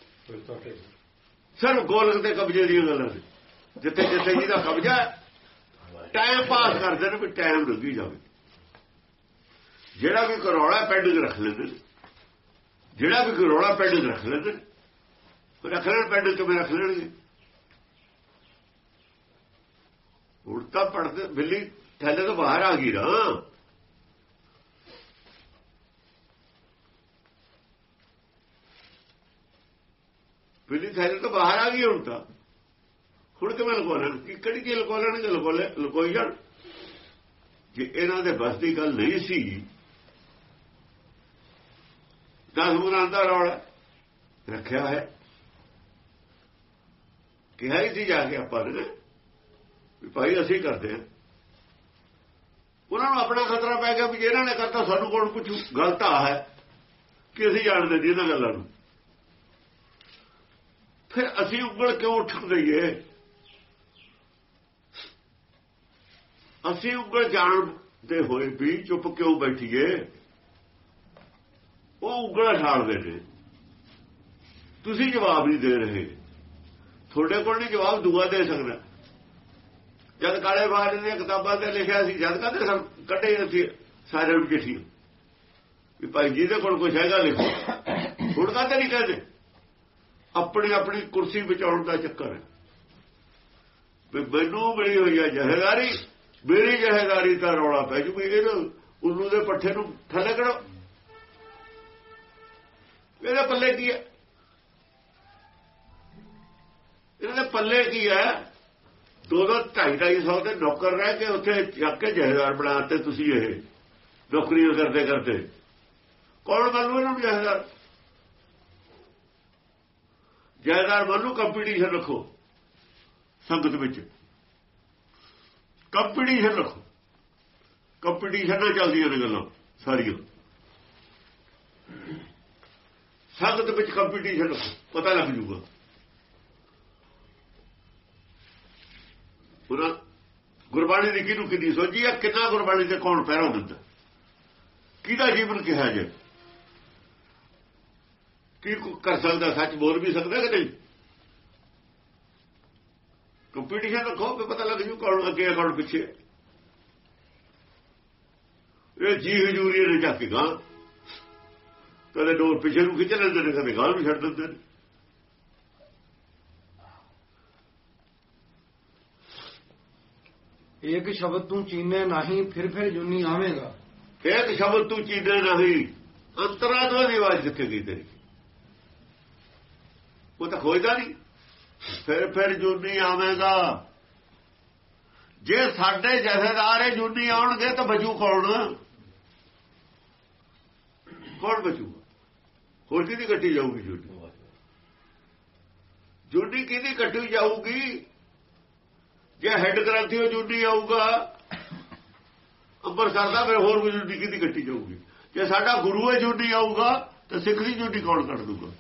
ਸਿਰਫ ਗੋਲਕ ਤੇ ਕਬਜ਼ੇ ਦੀਆਂ ਗੱਲਾਂ ਨੇ। ਜਿੱਥੇ ਜਿੱਥੇ ਜਿਹਦਾ ਕਬਜ਼ਾ ਟਾਈਮ ਪਾਸ ਕਰਦੇ ਨੇ ਵੀ ਟਾਈਮ ਲੱਗੀ ਜਾਵੇ। ਜਿਹੜਾ ਵੀ ਕਰੋੜਾ ਪੈਂਡਿੰਗ ਰੱਖ ਲੈਂਦੇ ਨੇ। ਜਿਹੜਾ ਵੀ ਕਰੋੜਾ ਪੈਂਡਿੰਗ ਰੱਖ ਲੈਂਦੇ ਨੇ। ਰੱਖ ਲੈਣ ਪੈਂਡਿੰਗ ਕਿਵੇਂ ਰੱਖ ਲੈਣਗੇ। ਉਲਟਾ ਪੜਦੇ ਬਿੱਲੀ ਥੱਲੇ ਤੋਂ ਬਾਹਰ ਆ ਗਈ ਨਾ। ਬਿੱਲੀ ਥੱਲੇ ਤੋਂ ਬਾਹਰ ਆ ਗਈ ਹੁਣ ਤਾਂ। ਹੁਣ ਕਿਵੇਂ ਲਗੋ ਲੈਣ? ਕਿ ਕਿਹੜੀ ਕੀ ਲਗੋ ਲੈਣਗੇ? ਲਗੋ ਲੈ ਲਗੋਈ ਜਾਣ। ਜੇ ਇਹਨਾਂ ਦੇ ਬਸ ਦੀ ਗੱਲ ਨਹੀਂ ਸੀ ਦਸ ਗੁਰਾਂ ਦਾ ਰੌਲਾ ਰੱਖਿਆ ਹੈ ਕਿਹਾ ਹੀ ਸੀ ਜਾ ਕੇ ਆਪਾਂ ਨੇ ਵੀ ਭਾਈ ਅਸੀਂ ਕਰਦੇ ਹਾਂ। ਉਹਨਾਂ ਨੂੰ ਆਪਣਾ ਖਤਰਾ ਪੈ ਗਿਆ ਵੀ ਜੇ ਇਹਨਾਂ ਨੇ ਕਰਤਾ ਸਾਨੂੰ ਕੋਲ ਪੁੱਛੂ ਗਲਤ ਆ ਹੈ, ਕਿ ਅਸੀਂ ਜਾਣਦੇ ਨਹੀਂ ਇਹਨਾਂ ਗੱਲਾਂ ਨੂੰ। ਫਿਰ ਅਸੀਂ ਉੱਗਲ ਕਿਉਂ ਉੱਠ ਗਈਏ ਅਸੀਂ ਉਂਗਲ ਜਾਣਦੇ ਹੋਏ ਵੀ ਚੁੱਪ ਕਿਉਂ ਬੈਠੀਏ? ਉਹ ਉਂਗਲਾਂ ਛਾੜਦੇ ਨੇ। ਤੁਸੀਂ ਜਵਾਬ ਨਹੀਂ ਦੇ ਰਹੇ। ਤੁਹਾਡੇ ਕੋਲ ਨਹੀਂ ਜਵਾਬ, ਦੂਆ ਦੇ ਸਕਦਾ। ਜਦ ਕਾਲੇ ਬਾਹਰ ਦੀਆਂ ਕਿਤਾਬਾਂ ਤੇ ਲਿਖਿਆ ਸੀ, ਜਦ ਕਾਦੇ ਕੱਢੇ ਸੀ ਸਾਰੇ ਨੂੰ ਚਿੱਠੀ ਵੀ ਭਾਈ ਜਿਹਦੇ ਕੋਲ ਕੁਝ ਹੈਗਾ ਲਿਖੋ। ਹੁਣ ਕਾਤੇ ਨਹੀਂ ਕਹਿੰਦੇ? ਆਪਣੀ ਆਪਣੀ ਕੁਰਸੀ ਬਚਾਉਣ ਦਾ ਚੱਕਰ ਹੈ। ਵੀ ਮੈਨੂੰ ਮਿਲੀ ਹੋਈ ਹੈ ਜਹੇਦਾਰੀ, ਮੇਰੀ ਜਹੇਦਾਰੀ ਤਾਂ ਰੌਲਾ ਪੈ ਜੂ, ਵੀ ਇਹਨੂੰ ਉਲੂ ਦੇ ਪੱਠੇ ਨੂੰ ਥੱਲੇ ਕਰੋ। ਇਹਦੇ ਪੱਲੇ ਕੀ ਹੈ? ਇਹਦੇ ਪੱਲੇ ਕੀ ਹੈ? ਦੋ ਦੋ ਢਾਈ ਢਾਈ ਸੌ ਦੇ ਨੌਕਰ ਰਹਿ ਕੇ ਉੱਥੇ ਚੱਕ ਕੇ ਜਹੇਦਾਰ ਬਣਾਤੇ ਤੁਸੀਂ ਇਹ। ਨੌਕਰੀਆਂ ਕਰਦੇ ਕਰਦੇ। ਕੌਣ ਬਣੂ ਇਹਨਾਂ ਨੂੰ ਜਹੇਦਾਰ? ਜਹੇਦਾਰ ਬਣੂ ਕੰਪੀਟੀਸ਼ਨ ਰੱਖੋ। ਸੰਗਤ ਵਿੱਚ। ਕੰਪੀਟੀਸ਼ਨ ਰੱਖੋ। ਕੰਪੀਟੀਸ਼ਨ ਨਾਲ ਚੱਲਦੀਆਂ ਨੇ ਗੱਲਾਂ, ਸਾਰੀਆਂ। ਸੰਗਤ ਵਿੱਚ ਕੰਪੀਟੀਸ਼ਨ ਰੱਖੋ ਪਤਾ ਲੱਗ ਜੂਗਾ। ਉਹਨਾਂ ਗੁਰਬਾਣੀ ਦੀ ਕਿਹਨੂੰ ਕਿੰਨੀ ਸੋਝੀ ਆ? ਕਿੰਨਾ ਗੁਰਬਾਣੀ ਤੇ ਕੌਣ ਪਹਿਰਾ ਦਿੰਦਾ? ਕਿਹਦਾ ਜੀਵਨ ਕਿਹਾ ਜੇ? ਕੀ ਕਰ ਸਕਦਾ? ਸੱਚ ਬੋਲ ਵੀ ਸਕਦਾ ਕਿ ਨਹੀਂ? ਕੰਪੀਟੀਸ਼ਨ ਰੱਖੋ ਕਿ ਪਤਾ ਲੱਗ ਜੂ ਕੌਣ ਅੱਗੇ ਕੌਣ ਪਿੱਛੇ ਇਹ ਜੀ ਹਜੂਰੀ ਨੇ ਜਾ ਕੇ ਗਾਂ ਕਦੇ ਡੋਰ ਪਿੱਛੇ ਨੂੰ ਖਿੱਚ ਲੈਂਦੇ ਨੇ ਕਦੇ ਗਾਂ ਨੂੰ ਛੱਡ ਦਿੰਦੇ ਨੇ। ਇੱਕ ਸ਼ਬਦ ਤੂੰ ਚੀਨੇ ਨਹੀਂ ਫਿਰ ਫਿਰ ਜੁਨੀ ਆਵੇਂਗਾ। ਇੱਕ ਸ਼ਬਦ ਤੂੰ ਚੀਨੇ ਨਹੀਂ ਅੰਤਰਾਤਮਾ ਦੀ ਆਵਾਜ਼ ਜਿੱਥੇ ਗਈ ਤੇਰੀ? ਉਹ ਤਾਂ ਖੋਜਦਾ ਨਹੀਂ। ਫਿਰ ਫਿਰ ਜੁਨੀ ਆਵੇਂਗਾ। ਜੇ ਸਾਡੇ ਜਥੇਦਾਰ ਜੁਨੀ ਆਉਣਗੇ ਤਾਂ ਬਚੂ ਕੌਣ? ਕੌਣ ਬਚੂਗਾ? ਹੋਰ ਕਿਹਦੀ ਕੱਟੀ ਜਾਊਗੀ ਜੁਨੀ ਜੁਨੀ ਕਿਹਦੀ ਕੱਟੀ ਜਾਊਗੀ? ਜੇ ਹੈੱਡ ਗ੍ਰੰਥੀ ਉਹ ਜੁਨੀ ਆਊਗਾ ਅੰਬਰਸਰ ਦਾ ਫਿਰ ਹੋਰ ਵੀ ਜੁਨੀ ਕਿਹਦੀ ਕੱਟੀ ਜਾਊਗੀ? ਜੇ ਸਾਡਾ ਗੁਰੂ ਹੈ ਜੁਨੀ ਆਊਗਾ, ਤਾਂ ਸਿੱਖ ਦੀ ਜੁਨੀ ਕੌਣ ਕੱਟ ਦੂਗਾ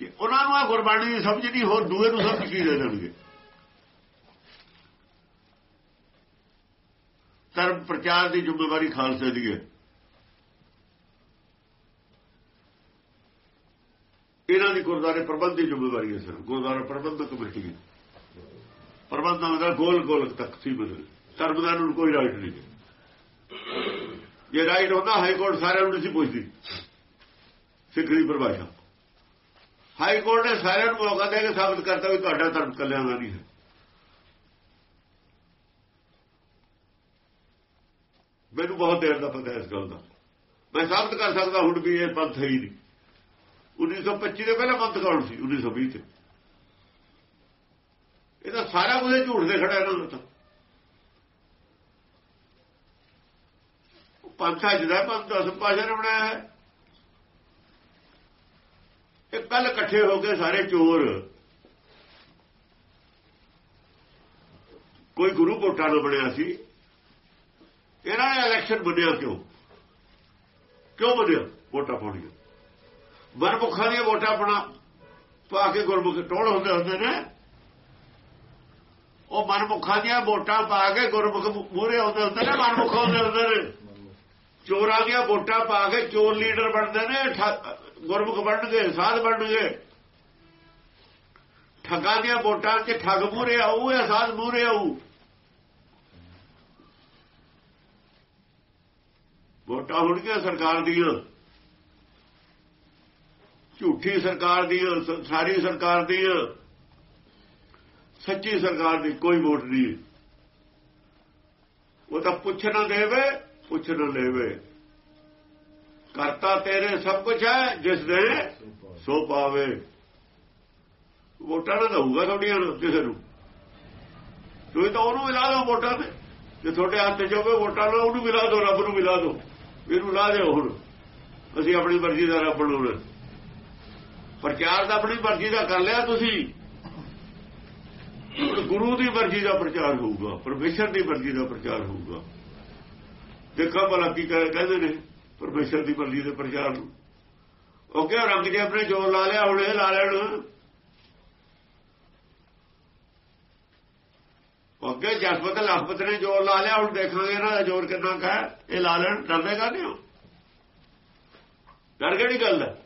ਕਿ ਉਹਨਾਂ ਨੂੰ ਆ ਗੁਰਬਾਣੀ ਦੀ ਸਮਝ ਨਹੀਂ, ਹੋਰ ਦੂਏ ਨੂੰ ਸਮਝ ਕੀ ਦੇ ਦੇਣਗੇ? ਧਰਮ ਪ੍ਰਚਾਰ ਦੀ ਜ਼ਿੰਮੇਵਾਰੀ ਖਾਲਸੇ ਦੀ ਹੈ ਇਹਨਾਂ ਦੀ ਗੁਰਦਾਰੇ ਪ੍ਰਬੰਧ ਦੀ ਜ਼ਿੰਮੇਵਾਰੀ ਹੈ ਸਰ ਗੁਰਦਾਰਾ ਪ੍ਰਬੰਧਕ ਕਮੇਟੀ ਦੀ ਪ੍ਰਬੰਧਾਂ ਦਾ ਗੋਲ ਗੋਲ ਤੱਕ ਸੀ ਬਦਲ ਧਰਮਦਾਰ ਨੂੰ ਕੋਈ ਰਾਈਟ ਨਹੀਂ ਜੇ ਰਾਈਟ ਹੁੰਦਾ ਹਾਈ ਕੋਰਟ ਸਾਰਿਆਂ ਨੂੰ ਨਹੀਂ ਪੁੱਛਦੀ। ਸਿੱਖੀ ਪਰਿਭਾਸ਼ਾ ਹਾਈ ਕੋਰਟ ਨੇ ਸਾਰਿਆਂ ਨੂੰ ਮੌਕਾ ਦੇ ਕੇ ਸਾਬਤ ਕਰਤਾ ਵੀ ਤੁਹਾਡਾ ਧਰਮ ਕੱਲਿਆਂ ਦਾ ਨਹੀਂ ਹੈ। ਮੈਨੂੰ ਬਹੁਤ ਦੇਰ ਦਾ ਪਤਾ ਇਸ ਗੱਲ ਦਾ। ਮੈਂ ਸਾਬਤ ਕਰ ਸਕਦਾ ਹੁਣ ਵੀ ਇਹ ਪੰਥ ਹੈ ਹੀ ਨਹੀਂ। 1925 ਦੇ ਪਹਿਲਾਂ ਪੰਥ ਕੌਣ ਸੀ? 1920 ਤੇ ਇਹਦਾ ਸਾਰਾ ਕੁਝ ਝੂਠ ਦੇ ਖੜਾ ਇਹਨਾਂ ਨੂੰ ਤਾਂ। ਪੰਥਾ ਜਿਹਦਾ ਪੰਥ ਦਸ ਪਾਸ਼ਾ ਨੇ ਬਣਾਇਆ ਹੈ। ਇਹ ਕੱਲ ਇਕੱਠੇ ਹੋ ਕੇ ਸਾਰੇ ਚੋਰ ਕੋਈ ਗੁਰੂ ਕੋਟਾ ਨਾ ਬਣਿਆ ਸੀ। ਇਹਨਾਂ ਨੇ ਇਲੈਕਸ਼ਨ ਬਣਿਆ ਕਿਉਂ? ਕਿਉਂ ਬਣਿਆ ਵੋਟਾਂ ਪਾਉਣੀਆਂ। ਮਨਮੁਖਾਂ ਦੀਆਂ ਵੋਟਾਂ ਬਣਾ ਪਾ ਕੇ ਗੁਰਮੁਖ ਟੋੜ ਹੁੰਦੇ ਹੁੰਦੇ ਨੇ। ਉਹ ਮਨਮੁਖਾਂ ਦੀਆਂ ਵੋਟਾਂ ਪਾ ਕੇ ਗੁਰਮੁਖ ਮੂਰੇ ਹੁੰਦੇ ਹੁੰਦੇ ਨੇ ਮਨਮੁਖ ਹੁੰਦੇ ਹੁੰਦੇ ਨੇ। ਚੋਰਾਂ ਦੀਆਂ ਵੋਟਾਂ ਪਾ ਕੇ ਚੋਰ ਲੀਡਰ ਬਣਦੇ ਨੇ ਗੁਰਮੁਖ ਬਣਨਗੇ, ਸਾਧ ਬਣਨਗੇ। ਠੱਗਾਂ ਦੀਆਂ ਵੋਟਾਂ 'ਚ ਠੱਗ ਮੂਰੇ ਆਊ ਜਾਂ ਸਾਧ ਮੂਰੇ ਆਊ? ਵੋਟਾਂ ਹੋਣਗੀਆਂ ਸਰਕਾਰ ਦੀਆਂ। ਝੂਠੀ ਸਰਕਾਰ ਦੀ, ਸਾਰੀ ਸਰਕਾਰ ਦੀ, ਸੱਚੀ ਸਰਕਾਰ ਦੀ ਕੋਈ ਵੋਟ ਨਹੀਂ। ਉਹ ਤਾਂ ਪੁੱਛ ਨਾ ਦੇਵੇ, ਪੁੱਛ ਨਾ ਲੈਵੇ। ਕਰਤਾ ਤੇਰੇ ਸਭ ਕੁਝ ਹੈ, ਜਿਸ ਦੇ ਸੋ ਪਾਵੇ। ਵੋਟਾਂ ਨਾ ਦਊਗਾ ਤੁਹਾਡੀਆਂ ਕਿਸੇ ਨੂੰ। ਤੁਸੀਂ ਤਾਂ ਉਹਨੂੰ ਮਿਲਾ ਦਿਓ ਵੋਟਾਂ ਤੇ। ਜੇ ਤੁਹਾਡੇ ਹੱਥ 'ਚ ਹੋਵੇ ਵੋਟਾਂ ਨਾਲ ਉਹਨੂੰ ਮਿਲਾ ਦਿਓ, ਰੱਬ ਨੂੰ ਮਿਲਾ ਦਿਓ। ਇਹਨੂੰ ਲਾ ਦਿਓ ਹੁਣ। ਅਸੀਂ ਆਪਣੀ ਮਰਜ਼ੀ ਦਾ ਰੱਬ ਨੂੰ ਪ੍ਰਚਾਰ ਤਾਂ ਆਪਣੀ ਮਰਜ਼ੀ ਦਾ ਕਰ ਲਿਆ ਤੁਸੀਂ। ਗੁਰੂ ਦੀ ਮਰਜ਼ੀ ਦਾ ਪ੍ਰਚਾਰ ਹੋਊਗਾ, ਪਰਮੇਸ਼ਰ ਦੀ ਮਰਜ਼ੀ ਦਾ ਪ੍ਰਚਾਰ ਹੋਊਗਾ। ਦੇਖੋ ਭਲਾ ਕੀ ਕਹਿੰਦੇ ਨੇ, ਪਰਮੇਸ਼ਰ ਦੀ ਮਰਜ਼ੀ ਦੇ ਪ੍ਰਚਾਰ ਨੂੰ। ਉਹ ਕਿਹਾ ਰੰਗ ਜੇ ਆਪਣੇ ਜੋਰ ਲਾ ਲਿਆ, ਹੁਣ ਇਹ ਲਾ ਲੈਣ। ਅੱਗੇ ਜਸਪਤ, ਲਖਪਤ ਨੇ ਜੋਰ ਲਾ ਲਿਆ, ਹੁਣ ਦੇਖਾਂਗੇ ਇਹਨਾਂ ਦਾ ਜੋਰ ਕਿੰਨਾ ਕਾ ਇਹ ਲਾ ਲੈਣ, ਡਰਦੇ ਕਰਦੇ ਹੋ? ਡਰ ਕਿਹੜੀ ਗੱਲ ਹੈ?